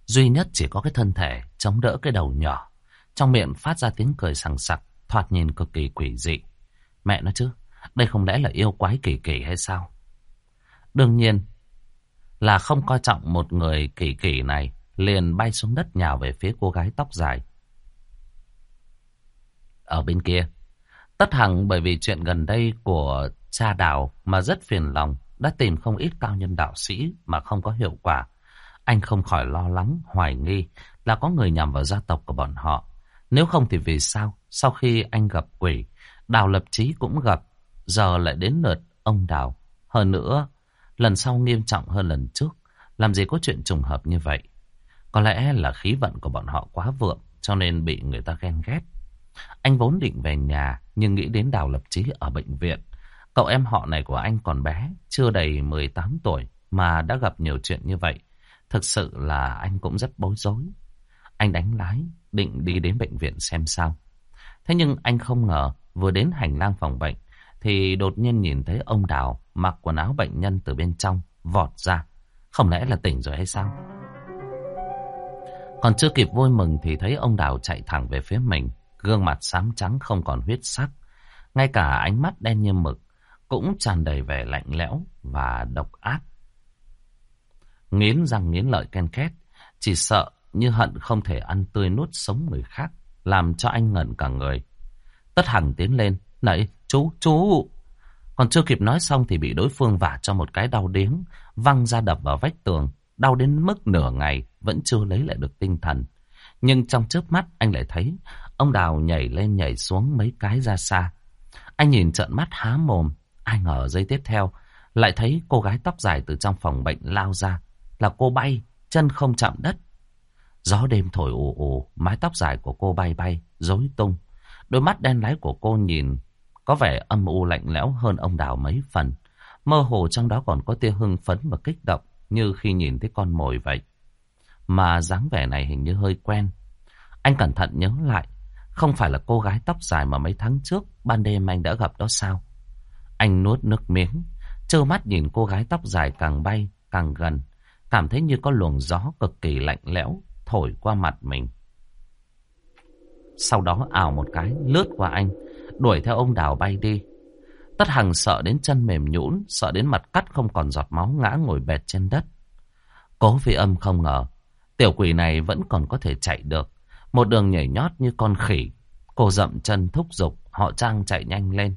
Duy nhất chỉ có cái thân thể chống đỡ cái đầu nhỏ. Trong miệng phát ra tiếng cười sằng sặc, thoạt nhìn cực kỳ quỷ dị. Mẹ nó chứ, đây không lẽ là yêu quái kỳ kỳ hay sao? Đương nhiên là không coi trọng một người kỳ kỳ này, liền bay xuống đất nhào về phía cô gái tóc dài. Ở bên kia, Tất Hằng bởi vì chuyện gần đây của cha đào mà rất phiền lòng, đã tìm không ít cao nhân đạo sĩ mà không có hiệu quả. Anh không khỏi lo lắng, hoài nghi là có người nhằm vào gia tộc của bọn họ. Nếu không thì vì sao, sau khi anh gặp quỷ, đào lập trí cũng gặp, giờ lại đến lượt ông đào. Hơn nữa, lần sau nghiêm trọng hơn lần trước, làm gì có chuyện trùng hợp như vậy. Có lẽ là khí vận của bọn họ quá vượng, cho nên bị người ta ghen ghét. Anh vốn định về nhà, nhưng nghĩ đến đào lập trí ở bệnh viện. Cậu em họ này của anh còn bé, chưa đầy 18 tuổi, mà đã gặp nhiều chuyện như vậy. Thực sự là anh cũng rất bối rối. Anh đánh lái, định đi đến bệnh viện xem sao. Thế nhưng anh không ngờ, vừa đến hành lang phòng bệnh, thì đột nhiên nhìn thấy ông Đào mặc quần áo bệnh nhân từ bên trong, vọt ra. Không lẽ là tỉnh rồi hay sao? Còn chưa kịp vui mừng thì thấy ông Đào chạy thẳng về phía mình, gương mặt xám trắng không còn huyết sắc. Ngay cả ánh mắt đen như mực cũng tràn đầy vẻ lạnh lẽo và độc ác. Nghiến răng nghiến lợi ken két, chỉ sợ như hận không thể ăn tươi nuốt sống người khác, làm cho anh ngẩn cả người. Tất Hằng tiến lên, nãy chú, chú. Còn chưa kịp nói xong thì bị đối phương vả cho một cái đau điếng, văng ra đập vào vách tường, đau đến mức nửa ngày vẫn chưa lấy lại được tinh thần. Nhưng trong chớp mắt anh lại thấy ông Đào nhảy lên nhảy xuống mấy cái ra xa. Anh nhìn trợn mắt há mồm, ai ngờ giây tiếp theo lại thấy cô gái tóc dài từ trong phòng bệnh lao ra. Là cô bay, chân không chạm đất. Gió đêm thổi ù ù, mái tóc dài của cô bay bay, rối tung. Đôi mắt đen láy của cô nhìn có vẻ âm u lạnh lẽo hơn ông Đào mấy phần. Mơ hồ trong đó còn có tia hưng phấn và kích động như khi nhìn thấy con mồi vậy. Mà dáng vẻ này hình như hơi quen. Anh cẩn thận nhớ lại, không phải là cô gái tóc dài mà mấy tháng trước ban đêm anh đã gặp đó sao? Anh nuốt nước miếng, trơ mắt nhìn cô gái tóc dài càng bay, càng gần, cảm thấy như có luồng gió cực kỳ lạnh lẽo thổi qua mặt mình. Sau đó ảo một cái, lướt qua anh, đuổi theo ông Đào bay đi. Tất Hằng sợ đến chân mềm nhũn, sợ đến mặt cắt không còn giọt máu ngã ngồi bệt trên đất. Cố phi âm không ngờ, tiểu quỷ này vẫn còn có thể chạy được. Một đường nhảy nhót như con khỉ. Cô dậm chân thúc giục, họ Trang chạy nhanh lên.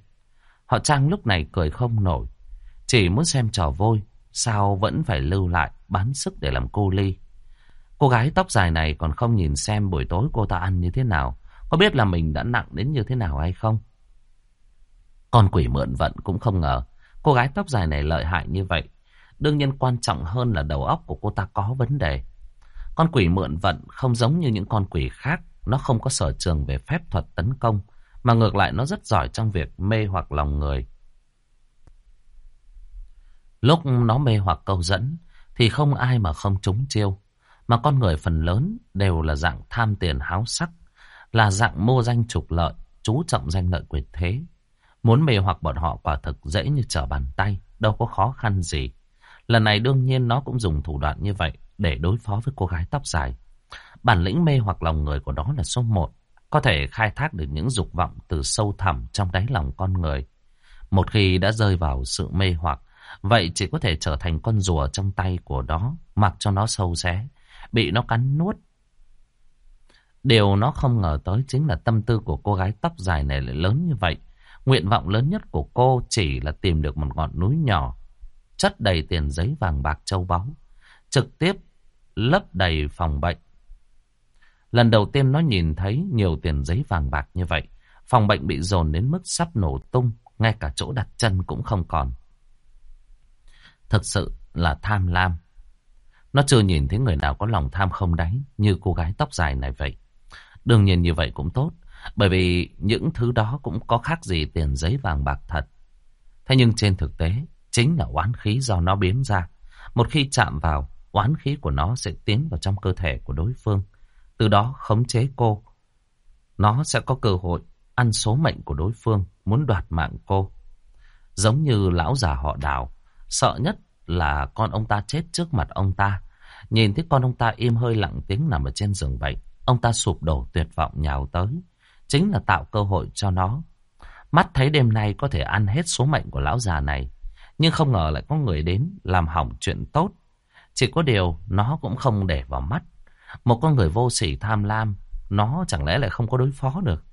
Họ Trang lúc này cười không nổi. Chỉ muốn xem trò vui, sao vẫn phải lưu lại, bán sức để làm cô ly. Cô gái tóc dài này còn không nhìn xem buổi tối cô ta ăn như thế nào. Có biết là mình đã nặng đến như thế nào hay không? Con quỷ mượn vận cũng không ngờ. Cô gái tóc dài này lợi hại như vậy. Đương nhiên quan trọng hơn là đầu óc của cô ta có vấn đề. Con quỷ mượn vận không giống như những con quỷ khác. Nó không có sở trường về phép thuật tấn công. Mà ngược lại nó rất giỏi trong việc mê hoặc lòng người. Lúc nó mê hoặc câu dẫn thì không ai mà không trúng chiêu. Mà con người phần lớn đều là dạng tham tiền háo sắc, là dạng mô danh trục lợi, chú trọng danh lợi quyền thế. Muốn mê hoặc bọn họ quả thực dễ như trở bàn tay, đâu có khó khăn gì. Lần này đương nhiên nó cũng dùng thủ đoạn như vậy để đối phó với cô gái tóc dài. Bản lĩnh mê hoặc lòng người của nó là số một, có thể khai thác được những dục vọng từ sâu thẳm trong đáy lòng con người. Một khi đã rơi vào sự mê hoặc, vậy chỉ có thể trở thành con rùa trong tay của nó, mặc cho nó sâu xé, bị nó cắn nuốt. Điều nó không ngờ tới chính là tâm tư của cô gái tóc dài này lại lớn như vậy. Nguyện vọng lớn nhất của cô chỉ là tìm được một ngọn núi nhỏ, chất đầy tiền giấy vàng bạc châu báu, trực tiếp lấp đầy phòng bệnh. Lần đầu tiên nó nhìn thấy nhiều tiền giấy vàng bạc như vậy, phòng bệnh bị dồn đến mức sắp nổ tung, ngay cả chỗ đặt chân cũng không còn. Thực sự là tham lam. Nó chưa nhìn thấy người nào có lòng tham không đáy như cô gái tóc dài này vậy. Đương nhiên như vậy cũng tốt, bởi vì những thứ đó cũng có khác gì tiền giấy vàng bạc thật. Thế nhưng trên thực tế, chính là oán khí do nó biến ra. Một khi chạm vào, oán khí của nó sẽ tiến vào trong cơ thể của đối phương. Từ đó khống chế cô. Nó sẽ có cơ hội ăn số mệnh của đối phương, muốn đoạt mạng cô. Giống như lão già họ đào, sợ nhất là con ông ta chết trước mặt ông ta. Nhìn thấy con ông ta im hơi lặng tiếng nằm ở trên giường bệnh. Ông ta sụp đổ tuyệt vọng nhào tới. Chính là tạo cơ hội cho nó. Mắt thấy đêm nay có thể ăn hết số mệnh của lão già này. Nhưng không ngờ lại có người đến làm hỏng chuyện tốt. Chỉ có điều nó cũng không để vào mắt. Một con người vô sỉ tham lam, nó chẳng lẽ lại không có đối phó được.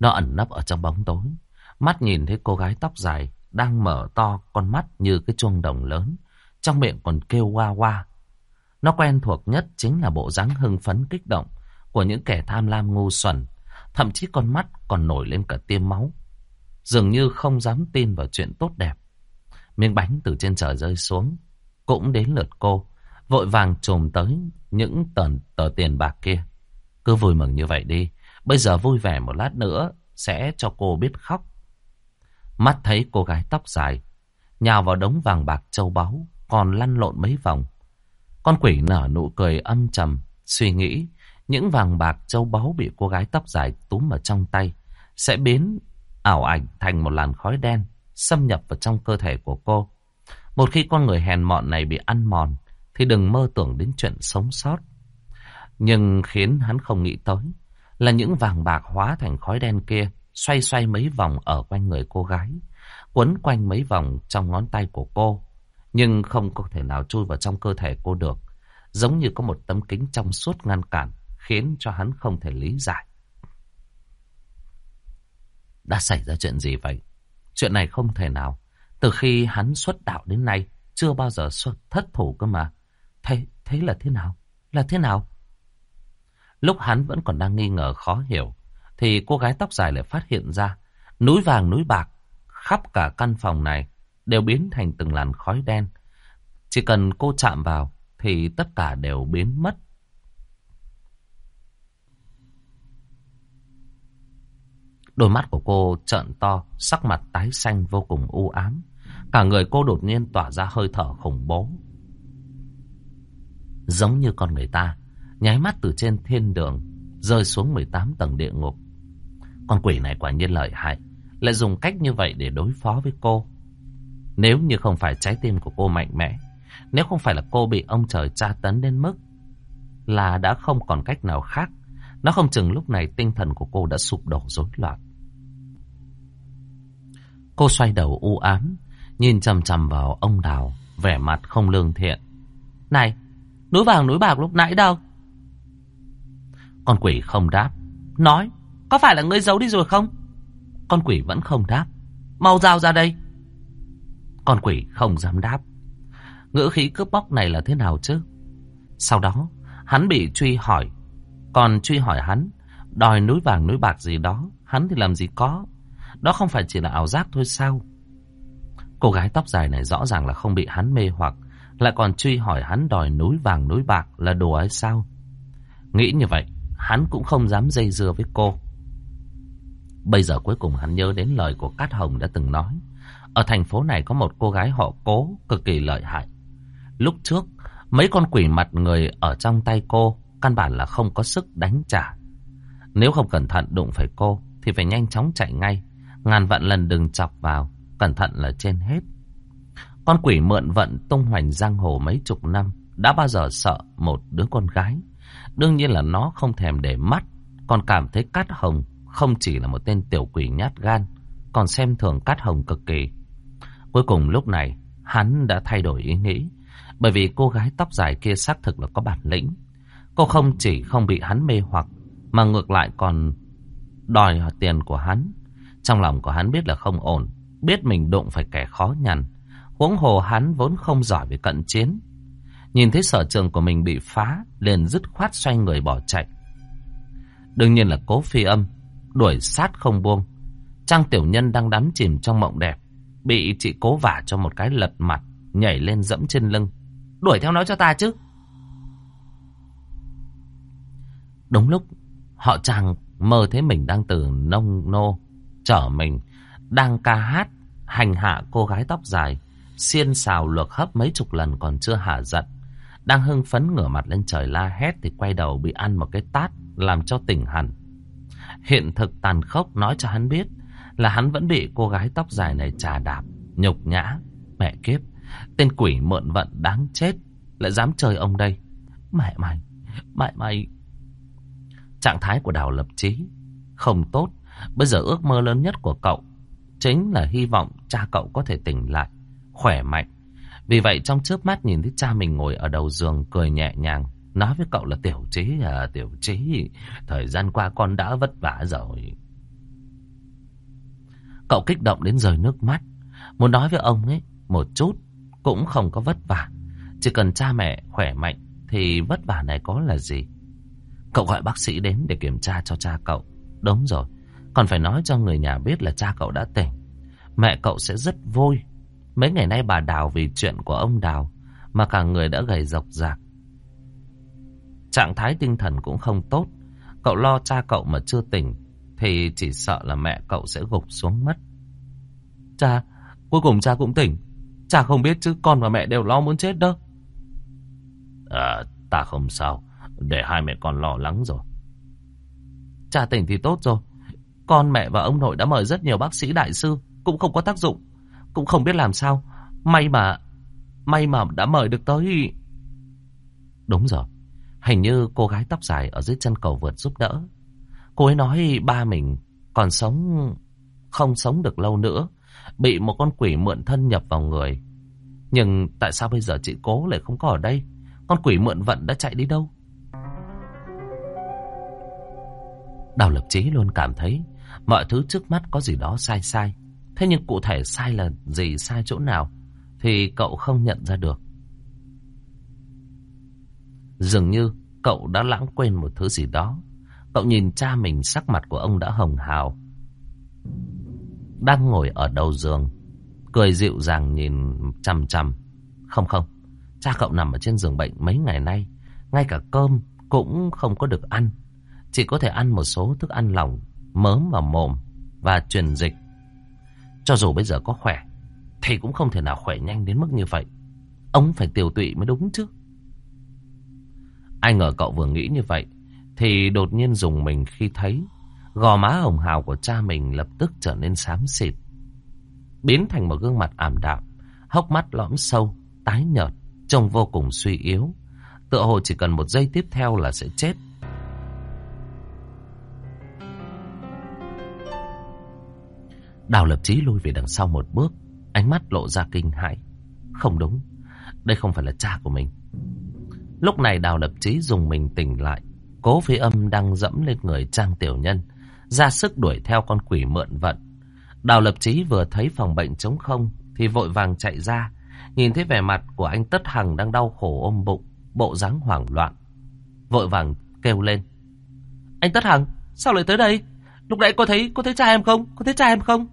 Nó ẩn nấp ở trong bóng tối. Mắt nhìn thấy cô gái tóc dài đang mở to con mắt như cái chuông đồng lớn. Trong miệng còn kêu qua qua. Nó quen thuộc nhất chính là bộ dáng hưng phấn kích động của những kẻ tham lam ngu xuẩn. Thậm chí con mắt còn nổi lên cả tiêm máu. Dường như không dám tin vào chuyện tốt đẹp. Miếng bánh từ trên trời rơi xuống. Cũng đến lượt cô. Vội vàng trồm tới những tờ, tờ tiền bạc kia. Cứ vui mừng như vậy đi. Bây giờ vui vẻ một lát nữa sẽ cho cô biết khóc. Mắt thấy cô gái tóc dài, nhào vào đống vàng bạc châu báu, còn lăn lộn mấy vòng. Con quỷ nở nụ cười âm trầm, suy nghĩ những vàng bạc châu báu bị cô gái tóc dài túm ở trong tay sẽ biến ảo ảnh thành một làn khói đen xâm nhập vào trong cơ thể của cô. Một khi con người hèn mọn này bị ăn mòn thì đừng mơ tưởng đến chuyện sống sót. Nhưng khiến hắn không nghĩ tới là những vàng bạc hóa thành khói đen kia xoay xoay mấy vòng ở quanh người cô gái, quấn quanh mấy vòng trong ngón tay của cô, nhưng không có thể nào chui vào trong cơ thể cô được, giống như có một tấm kính trong suốt ngăn cản, khiến cho hắn không thể lý giải. Đã xảy ra chuyện gì vậy? Chuyện này không thể nào. Từ khi hắn xuất đạo đến nay, chưa bao giờ xuất thất thủ cơ mà. Thế, thế là thế nào? Là thế nào? Lúc hắn vẫn còn đang nghi ngờ khó hiểu, thì cô gái tóc dài lại phát hiện ra núi vàng núi bạc khắp cả căn phòng này đều biến thành từng làn khói đen. Chỉ cần cô chạm vào thì tất cả đều biến mất. Đôi mắt của cô trợn to, sắc mặt tái xanh vô cùng u ám. Cả người cô đột nhiên tỏa ra hơi thở khủng bố. Giống như con người ta, nháy mắt từ trên thiên đường, rơi xuống 18 tầng địa ngục. Con quỷ này quả nhiên lợi hại, lại dùng cách như vậy để đối phó với cô. Nếu như không phải trái tim của cô mạnh mẽ, nếu không phải là cô bị ông trời tra tấn đến mức là đã không còn cách nào khác, nó không chừng lúc này tinh thần của cô đã sụp đổ rối loạn. Cô xoay đầu u ám, nhìn chằm chằm vào ông Đào, vẻ mặt không lương thiện. Này, núi vàng núi bạc lúc nãy đâu? Con quỷ không đáp. Nói, có phải là ngươi giấu đi rồi không? Con quỷ vẫn không đáp. Mau giao ra đây. Con quỷ không dám đáp. Ngữ khí cướp bóc này là thế nào chứ? Sau đó, hắn bị truy hỏi. Còn truy hỏi hắn, đòi núi vàng núi bạc gì đó, hắn thì làm gì có. Đó không phải chỉ là ảo giác thôi sao? Cô gái tóc dài này rõ ràng là không bị hắn mê hoặc, lại còn truy hỏi hắn đòi núi vàng núi bạc là đồ ấy sao? Nghĩ như vậy, hắn cũng không dám dây dưa với cô. Bây giờ cuối cùng hắn nhớ đến lời của Cát Hồng đã từng nói. Ở thành phố này có một cô gái họ cố cực kỳ lợi hại. Lúc trước, mấy con quỷ mặt người ở trong tay cô căn bản là không có sức đánh trả. Nếu không cẩn thận đụng phải cô thì phải nhanh chóng chạy ngay. Ngàn vạn lần đừng chọc vào, cẩn thận là trên hết. Con quỷ mượn vận tung hoành giang hồ mấy chục năm đã bao giờ sợ một đứa con gái. Đương nhiên là nó không thèm để mắt, còn cảm thấy Cát Hồng không chỉ là một tên tiểu quỷ nhát gan, còn xem thường Cát Hồng cực kỳ. Cuối cùng lúc này, hắn đã thay đổi ý nghĩ, bởi vì cô gái tóc dài kia xác thực là có bản lĩnh. Cô không chỉ không bị hắn mê hoặc, mà ngược lại còn đòi tiền của hắn. Trong lòng của hắn biết là không ổn, biết mình đụng phải kẻ khó nhằn. Huống hồ hắn vốn không giỏi về cận chiến. Nhìn thấy sở trường của mình bị phá, liền dứt khoát xoay người bỏ chạy. Đương nhiên là cố phi âm, đuổi sát không buông. Trang tiểu nhân đang đắm chìm trong mộng đẹp, bị chị cố vả cho một cái lật mặt, nhảy lên dẫm trên lưng. Đuổi theo nó cho ta chứ. Đúng lúc, họ chàng mơ thấy mình đang từ nông nô, chở mình, đang ca hát, hành hạ cô gái tóc dài, xiên xào lược hấp mấy chục lần còn chưa hạ giận. Đang hưng phấn ngửa mặt lên trời la hét thì quay đầu bị ăn một cái tát, làm cho tỉnh hẳn. Hiện thực tàn khốc nói cho hắn biết là hắn vẫn bị cô gái tóc dài này trà đạp, nhục nhã. Mẹ kiếp, tên quỷ mượn vận đáng chết, lại dám chơi ông đây. Mẹ mày, mẹ mày. Trạng thái của Đào Lập trí không tốt. Bây giờ ước mơ lớn nhất của cậu chính là hy vọng cha cậu có thể tỉnh lại, khỏe mạnh. Vì vậy trong chớp mắt nhìn thấy cha mình ngồi ở đầu giường cười nhẹ nhàng. Nói với cậu là tiểu trí à, tiểu trí, thời gian qua con đã vất vả rồi. Cậu kích động đến rời nước mắt. Muốn nói với ông ấy, một chút cũng không có vất vả. Chỉ cần cha mẹ khỏe mạnh thì vất vả này có là gì? Cậu gọi bác sĩ đến để kiểm tra cho cha cậu. Đúng rồi, còn phải nói cho người nhà biết là cha cậu đã tỉnh. Mẹ cậu sẽ rất vui. Mấy ngày nay bà Đào vì chuyện của ông Đào mà cả người đã gầy rộc rạc. Trạng thái tinh thần cũng không tốt. Cậu lo cha cậu mà chưa tỉnh thì chỉ sợ là mẹ cậu sẽ gục xuống mất. Cha, cuối cùng cha cũng tỉnh. Cha không biết chứ con và mẹ đều lo muốn chết đâu. À, ờ, ta không sao. Để hai mẹ con lo lắng rồi. Cha tỉnh thì tốt rồi. Con mẹ và ông nội đã mời rất nhiều bác sĩ đại sư. Cũng không có tác dụng. Cũng không biết làm sao. May mà... May mà đã mời được tới... Đúng rồi. Hình như cô gái tóc dài ở dưới chân cầu vượt giúp đỡ. Cô ấy nói ba mình còn sống... Không sống được lâu nữa. Bị một con quỷ mượn thân nhập vào người. Nhưng tại sao bây giờ chị cố lại không có ở đây? Con quỷ mượn vận đã chạy đi đâu? Đào lập chí luôn cảm thấy mọi thứ trước mắt có gì đó sai sai. Thế nhưng cụ thể sai là gì, sai chỗ nào thì cậu không nhận ra được. Dường như cậu đã lãng quên một thứ gì đó. Cậu nhìn cha mình sắc mặt của ông đã hồng hào. Đang ngồi ở đầu giường, cười dịu dàng nhìn chằm chằm. Không không, cha cậu nằm ở trên giường bệnh mấy ngày nay. Ngay cả cơm cũng không có được ăn. Chỉ có thể ăn một số thức ăn lỏng, mớm vào mồm và truyền dịch. Cho dù bây giờ có khỏe, thì cũng không thể nào khỏe nhanh đến mức như vậy. Ông phải tiểu tụy mới đúng chứ. Ai ngờ cậu vừa nghĩ như vậy, thì đột nhiên dùng mình khi thấy gò má hồng hào của cha mình lập tức trở nên xám xịt. Biến thành một gương mặt ảm đạm, hốc mắt lõm sâu, tái nhợt, trông vô cùng suy yếu. Tựa hồ chỉ cần một giây tiếp theo là sẽ chết. Đào lập chí lui về đằng sau một bước, ánh mắt lộ ra kinh hãi. Không đúng, đây không phải là cha của mình. Lúc này đào lập trí dùng mình tỉnh lại, cố phi âm đang dẫm lên người trang tiểu nhân, ra sức đuổi theo con quỷ mượn vận. Đào lập trí vừa thấy phòng bệnh trống không, thì vội vàng chạy ra, nhìn thấy vẻ mặt của anh Tất Hằng đang đau khổ ôm bụng, bộ dáng hoảng loạn. Vội vàng kêu lên. Anh Tất Hằng, sao lại tới đây? Lúc nãy có thấy, có thấy cha em không? Có thấy cha em không?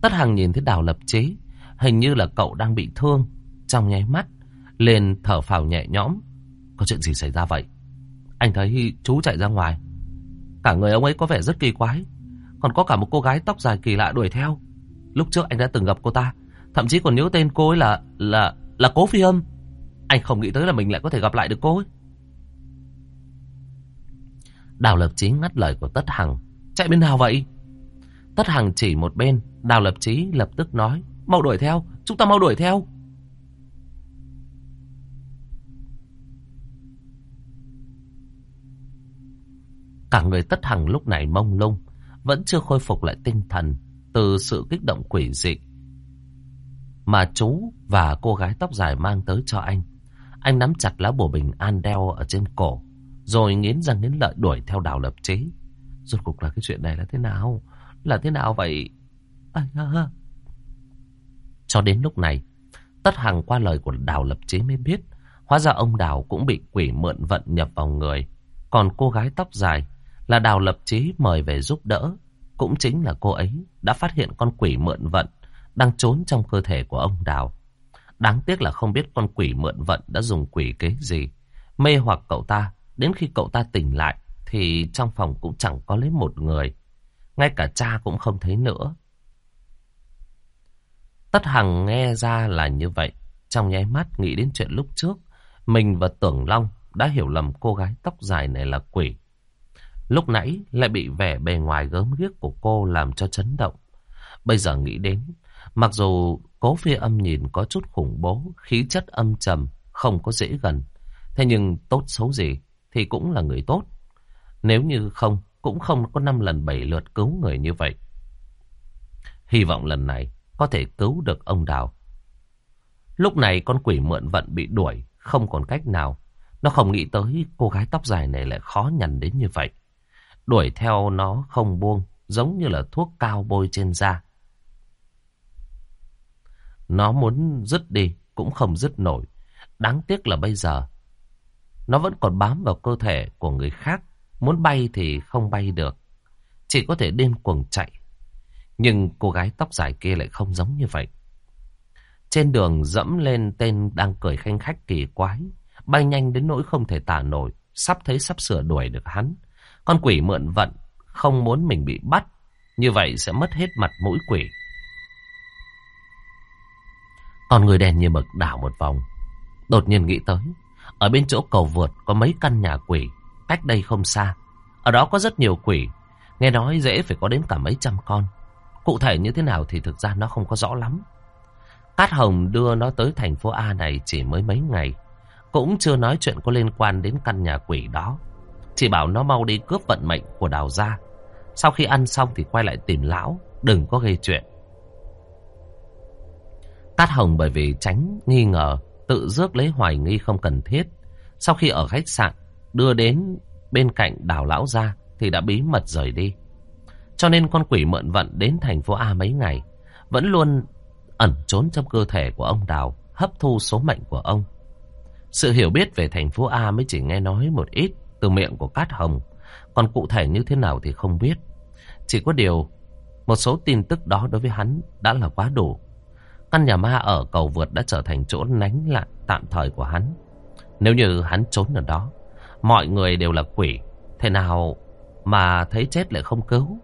Tất Hằng nhìn thấy Đào Lập trí hình như là cậu đang bị thương, trong nháy mắt, lên thở phào nhẹ nhõm. Có chuyện gì xảy ra vậy? Anh thấy chú chạy ra ngoài. Cả người ông ấy có vẻ rất kỳ quái. Còn có cả một cô gái tóc dài kỳ lạ đuổi theo. Lúc trước anh đã từng gặp cô ta. Thậm chí còn nhớ tên cô ấy là... là... là cố phi âm. Anh không nghĩ tới là mình lại có thể gặp lại được cô ấy. Đào Lập Chí ngắt lời của Tất Hằng. Chạy bên nào vậy? Tất Hằng chỉ một bên. Đào Lập Chí lập tức nói. Mau đuổi theo. Chúng ta mau đuổi theo. Cả người Tất Hằng lúc này mông lung. Vẫn chưa khôi phục lại tinh thần. Từ sự kích động quỷ dị. Mà chú và cô gái tóc dài mang tới cho anh. Anh nắm chặt lá bùa bình an đeo ở trên cổ. Rồi nghiến răng nghiến lợi đuổi theo đào lập chế. Rốt cuộc là cái chuyện này là thế nào? Là thế nào vậy? À, à. Cho đến lúc này, tất hàng qua lời của đào lập chế mới biết. Hóa ra ông đào cũng bị quỷ mượn vận nhập vào người. Còn cô gái tóc dài là đào lập chí mời về giúp đỡ. Cũng chính là cô ấy đã phát hiện con quỷ mượn vận đang trốn trong cơ thể của ông đào. Đáng tiếc là không biết con quỷ mượn vận đã dùng quỷ kế gì. Mê hoặc cậu ta, Đến khi cậu ta tỉnh lại thì trong phòng cũng chẳng có lấy một người. Ngay cả cha cũng không thấy nữa. Tất Hằng nghe ra là như vậy. Trong nháy mắt nghĩ đến chuyện lúc trước. Mình và Tưởng Long đã hiểu lầm cô gái tóc dài này là quỷ. Lúc nãy lại bị vẻ bề ngoài gớm ghiếc của cô làm cho chấn động. Bây giờ nghĩ đến, mặc dù cố phi âm nhìn có chút khủng bố, khí chất âm trầm, không có dễ gần. Thế nhưng tốt xấu gì thì cũng là người tốt. Nếu như không, cũng không có năm lần bảy lượt cứu người như vậy. Hy vọng lần này có thể cứu được ông Đào. Lúc này con quỷ mượn vận bị đuổi, không còn cách nào. Nó không nghĩ tới cô gái tóc dài này lại khó nhằn đến như vậy. Đuổi theo nó không buông, giống như là thuốc cao bôi trên da. Nó muốn dứt đi, cũng không dứt nổi. Đáng tiếc là bây giờ nó vẫn còn bám vào cơ thể của người khác. Muốn bay thì không bay được. Chỉ có thể điên cuồng chạy. Nhưng cô gái tóc dài kia lại không giống như vậy. Trên đường dẫm lên tên đang cười khanh khách kỳ quái. Bay nhanh đến nỗi không thể tả nổi. Sắp thấy sắp sửa đuổi được hắn. Con quỷ mượn vận. Không muốn mình bị bắt. Như vậy sẽ mất hết mặt mũi quỷ. Còn người đèn như mực đảo một vòng. Đột nhiên nghĩ tới. Ở bên chỗ cầu vượt có mấy căn nhà quỷ, cách đây không xa. Ở đó có rất nhiều quỷ, nghe nói dễ phải có đến cả mấy trăm con. Cụ thể như thế nào thì thực ra nó không có rõ lắm. Cát Hồng đưa nó tới thành phố A này chỉ mới mấy ngày. Cũng chưa nói chuyện có liên quan đến căn nhà quỷ đó. Chỉ bảo nó mau đi cướp vận mệnh của đào gia. Sau khi ăn xong thì quay lại tìm lão, đừng có gây chuyện. tát Hồng bởi vì tránh nghi ngờ tự rước lấy hoài nghi không cần thiết. Sau khi ở khách sạn, đưa đến bên cạnh đào lão ra thì đã bí mật rời đi. Cho nên con quỷ mượn vận đến thành phố A mấy ngày, vẫn luôn ẩn trốn trong cơ thể của ông Đào, hấp thu số mệnh của ông. Sự hiểu biết về thành phố A mới chỉ nghe nói một ít từ miệng của Cát Hồng, còn cụ thể như thế nào thì không biết. Chỉ có điều, một số tin tức đó đối với hắn đã là quá đủ. Căn nhà ma ở cầu vượt đã trở thành chỗ nánh lại tạm thời của hắn. Nếu như hắn trốn ở đó, mọi người đều là quỷ. Thế nào mà thấy chết lại không cứu?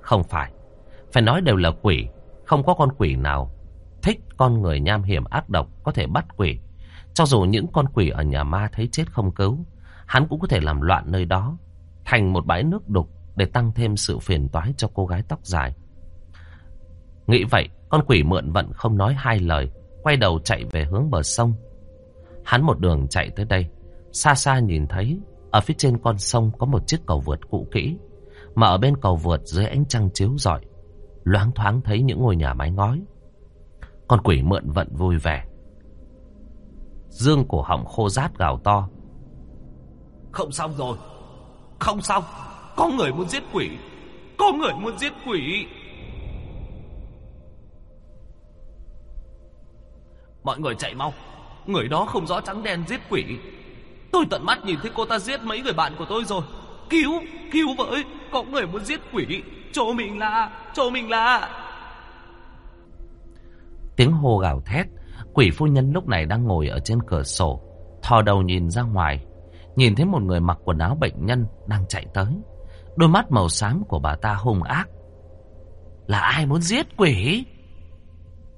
Không phải. Phải nói đều là quỷ. Không có con quỷ nào thích con người nham hiểm ác độc có thể bắt quỷ. Cho dù những con quỷ ở nhà ma thấy chết không cứu, hắn cũng có thể làm loạn nơi đó, thành một bãi nước đục để tăng thêm sự phiền toái cho cô gái tóc dài. Nghĩ vậy, con quỷ mượn vận không nói hai lời, quay đầu chạy về hướng bờ sông. Hắn một đường chạy tới đây, xa xa nhìn thấy ở phía trên con sông có một chiếc cầu vượt cũ kỹ, mà ở bên cầu vượt dưới ánh trăng chiếu rọi, loáng thoáng thấy những ngôi nhà mái ngói. Con quỷ mượn vận vui vẻ. Dương cổ họng khô rát gào to. Không xong rồi, không xong, có người muốn giết quỷ, có người muốn giết quỷ. Mọi người chạy mau. Người đó không rõ trắng đen giết quỷ. Tôi tận mắt nhìn thấy cô ta giết mấy người bạn của tôi rồi. Cứu, cứu với. Có người muốn giết quỷ. Chỗ mình là, chỗ mình là. Tiếng hô gào thét. Quỷ phu nhân lúc này đang ngồi ở trên cửa sổ Thò đầu nhìn ra ngoài. Nhìn thấy một người mặc quần áo bệnh nhân Đang chạy tới Đôi mắt màu xám của bà ta hung ác Là ai muốn giết quỷ?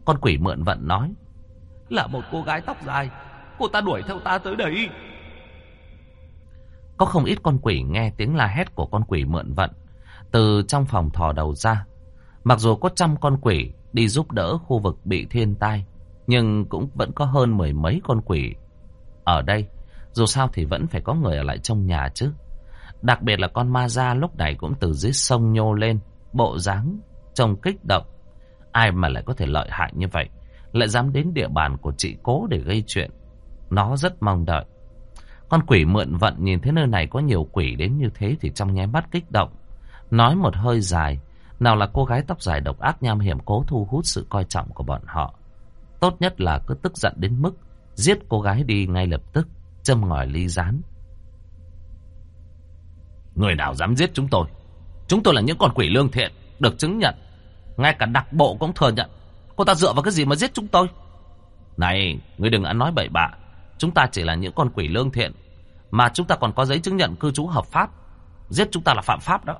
Con quỷ mượn vận nói. Là một cô gái tóc dài. Cô ta đuổi theo ta tới đấy. Có không ít con quỷ nghe tiếng la hét của con quỷ mượn vận. Từ trong phòng thò đầu ra. Mặc dù có trăm con quỷ đi giúp đỡ khu vực bị thiên tai. Nhưng cũng vẫn có hơn mười mấy con quỷ ở đây. Dù sao thì vẫn phải có người ở lại trong nhà chứ. Đặc biệt là con ma da lúc này cũng từ dưới sông nhô lên. Bộ dáng trông kích động. Ai mà lại có thể lợi hại như vậy. Lại dám đến địa bàn của chị cố để gây chuyện. Nó rất mong đợi. Con quỷ mượn vận nhìn thấy nơi này có nhiều quỷ đến như thế thì trong nháy mắt kích động. Nói một hơi dài. Nào là cô gái tóc dài độc ác nham hiểm cố thu hút sự coi trọng của bọn họ. Tốt nhất là cứ tức giận đến mức giết cô gái đi ngay lập tức, châm ngòi ly rán. Người nào dám giết chúng tôi? Chúng tôi là những con quỷ lương thiện, được chứng nhận. Ngay cả đặc bộ cũng thừa nhận. Cô ta dựa vào cái gì mà giết chúng tôi? Này, người đừng ăn nói bậy bạ. Chúng ta chỉ là những con quỷ lương thiện. Mà chúng ta còn có giấy chứng nhận cư trú hợp pháp. Giết chúng ta là phạm pháp đó.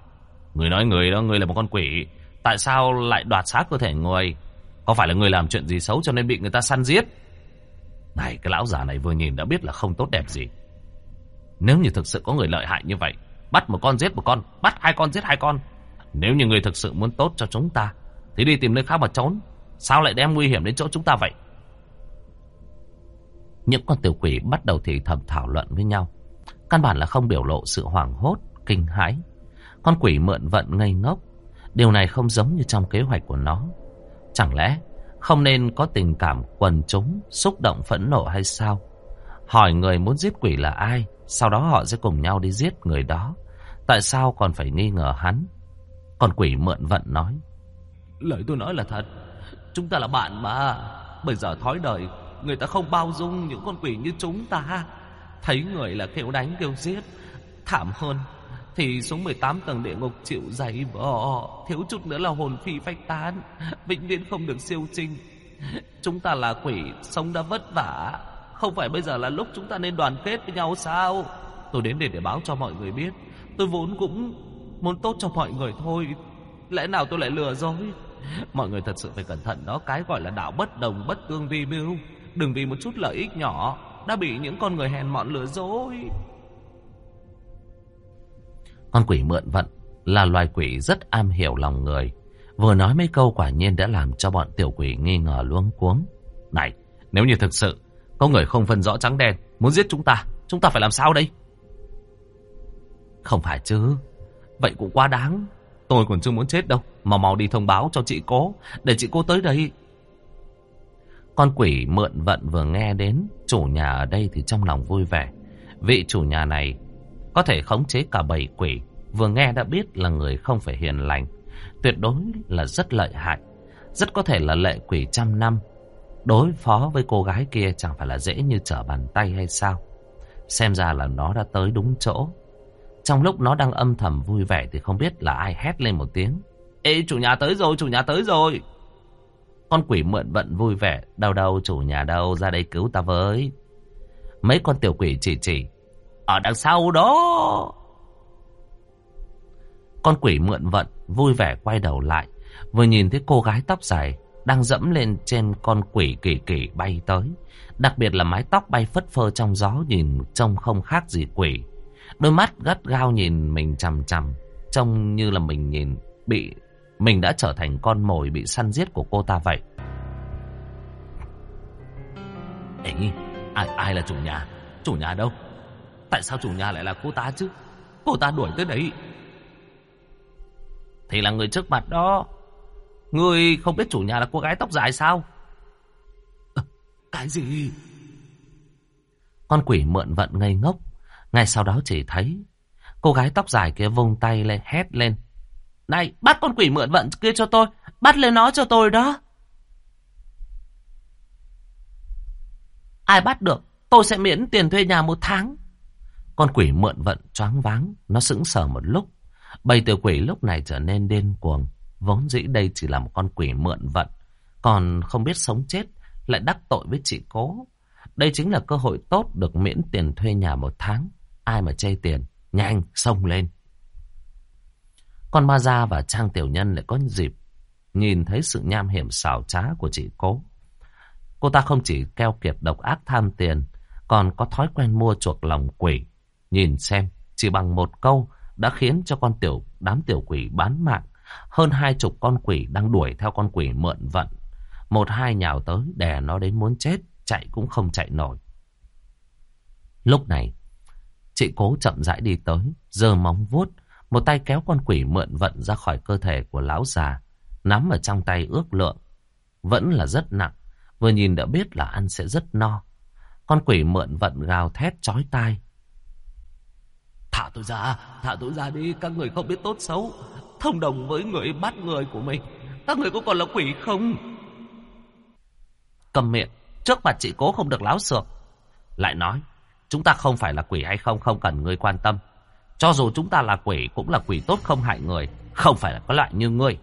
Người nói người đó, người là một con quỷ. Tại sao lại đoạt xác cơ thể người? Có phải là người làm chuyện gì xấu cho nên bị người ta săn giết? Này, cái lão già này vừa nhìn đã biết là không tốt đẹp gì. Nếu như thực sự có người lợi hại như vậy, bắt một con giết một con, bắt hai con giết hai con. Nếu như người thực sự muốn tốt cho chúng ta, thì đi tìm nơi khác mà trốn. Sao lại đem nguy hiểm đến chỗ chúng ta vậy? Những con tiểu quỷ bắt đầu thì thầm thảo luận với nhau. Căn bản là không biểu lộ sự hoảng hốt, kinh hãi. Con quỷ mượn vận ngây ngốc. Điều này không giống như trong kế hoạch của nó. Chẳng lẽ không nên có tình cảm quần chúng, xúc động phẫn nộ hay sao? Hỏi người muốn giết quỷ là ai, sau đó họ sẽ cùng nhau đi giết người đó. Tại sao còn phải nghi ngờ hắn? Còn quỷ mượn vận nói. Lời tôi nói là thật. Chúng ta là bạn mà. Bây giờ thói đời, người ta không bao dung những con quỷ như chúng ta. Thấy người là kêu đánh kêu giết. Thảm hơn, thì xuống 18 tầng địa ngục chịu dày vò, thiếu chút nữa là hồn phi phách tán, vĩnh viễn không được siêu trinh. Chúng ta là quỷ, sống đã vất vả, không phải bây giờ là lúc chúng ta nên đoàn kết với nhau sao? Tôi đến để để báo cho mọi người biết, tôi vốn cũng muốn tốt cho mọi người thôi, lẽ nào tôi lại lừa dối? Mọi người thật sự phải cẩn thận đó, cái gọi là đạo bất đồng bất tương vi mưu, đừng vì một chút lợi ích nhỏ đã bị những con người hèn mọn lừa dối. Con quỷ mượn vận là loài quỷ rất am hiểu lòng người. Vừa nói mấy câu quả nhiên đã làm cho bọn tiểu quỷ nghi ngờ luống cuống. Này, nếu như thực sự có người không phân rõ trắng đen muốn giết chúng ta, chúng ta phải làm sao đây? Không phải chứ, vậy cũng quá đáng. Tôi còn chưa muốn chết đâu, mà mau đi thông báo cho chị cố, để chị cô tới đây. Con quỷ mượn vận vừa nghe đến chủ nhà ở đây thì trong lòng vui vẻ. Vị chủ nhà này có thể khống chế cả bảy quỷ, Vừa nghe đã biết là người không phải hiền lành. Tuyệt đối là rất lợi hại, Rất có thể là lệ quỷ trăm năm. Đối phó với cô gái kia Chẳng phải là dễ như trở bàn tay hay sao? Xem ra là nó đã tới đúng chỗ. Trong lúc nó đang âm thầm vui vẻ Thì không biết là ai hét lên một tiếng. Ê, chủ nhà tới rồi, chủ nhà tới rồi. Con quỷ mượn vận vui vẻ Đâu đâu chủ nhà đâu, ra đây cứu ta với. Mấy con tiểu quỷ chỉ chỉ ở đằng sau đó. Con quỷ mượn vận vui vẻ quay đầu lại. Vừa nhìn thấy cô gái tóc dài đang dẫm lên trên con quỷ kỳ kỳ bay tới. Đặc biệt là mái tóc bay phất phơ trong gió nhìn trông không khác gì quỷ. Đôi mắt gắt gao nhìn mình chằm chằm. Trông như là mình nhìn bị... Mình đã trở thành con mồi bị săn giết của cô ta vậy. Ê, ai, ai là chủ nhà? Chủ nhà đâu? Tại sao chủ nhà lại là cô ta chứ? Cô ta đuổi tới đấy. Thì là người trước mặt đó. Người không biết chủ nhà là cô gái tóc dài sao? À, Cái gì? Con quỷ mượn vận ngây ngốc. Ngay sau đó chỉ thấy Cô gái tóc dài kia vung tay lên hét lên. Này bắt con quỷ mượn vận kia cho tôi. Bắt lên nó cho tôi đó. Ai bắt được Tôi sẽ miễn tiền thuê nhà một tháng con quỷ mượn vận choáng váng, nó sững sờ một lúc. Bầy tiểu quỷ lúc này trở nên điên cuồng. Vốn dĩ đây chỉ là một con quỷ mượn vận, còn không biết sống chết, lại đắc tội với chị cố. Đây chính là cơ hội tốt được miễn tiền thuê nhà một tháng. Ai mà chê tiền, nhanh, xông lên. Con ma gia và trang tiểu nhân lại có dịp nhìn thấy sự nham hiểm xảo trá của chị cố. Cô ta không chỉ keo kiệt độc ác tham tiền, còn có thói quen mua chuộc lòng quỷ. Nhìn xem, chỉ bằng một câu đã khiến cho con tiểu đám tiểu quỷ bán mạng. Hơn hai chục con quỷ đang đuổi theo con quỷ mượn vận. Một hai nhào tới đè nó đến muốn chết, chạy cũng không chạy nổi. Lúc này, chị cố chậm rãi đi tới, giơ móng vuốt, một tay kéo con quỷ mượn vận ra khỏi cơ thể của lão già, nắm ở trong tay ước lượng. Vẫn là rất nặng, vừa nhìn đã biết là ăn sẽ rất no. Con quỷ mượn vận gào thét chói tai. Thả tôi ra, thả tôi ra đi, các người không biết tốt xấu. Thông đồng với người bắt người của mình. Các người có còn là quỷ không? Cầm miệng, trước mặt chị cố không được láo xược. Lại nói, chúng ta không phải là quỷ hay không, không cần ngươi quan tâm. Cho dù chúng ta là quỷ, cũng là quỷ tốt không hại người. Không phải là có loại như ngươi.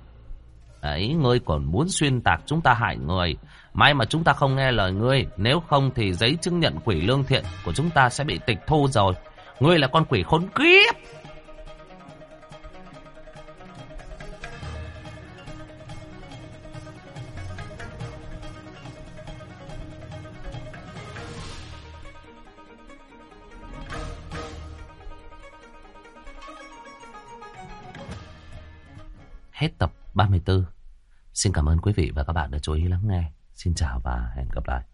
Đấy, ngươi còn muốn xuyên tạc chúng ta hại người. May mà chúng ta không nghe lời ngươi. Nếu không thì giấy chứng nhận quỷ lương thiện của chúng ta sẽ bị tịch thu rồi. Ngươi là con quỷ khốn kiếp. Hết tập 34. Xin cảm ơn quý vị và các bạn đã chú ý lắng nghe. Xin chào và hẹn gặp lại.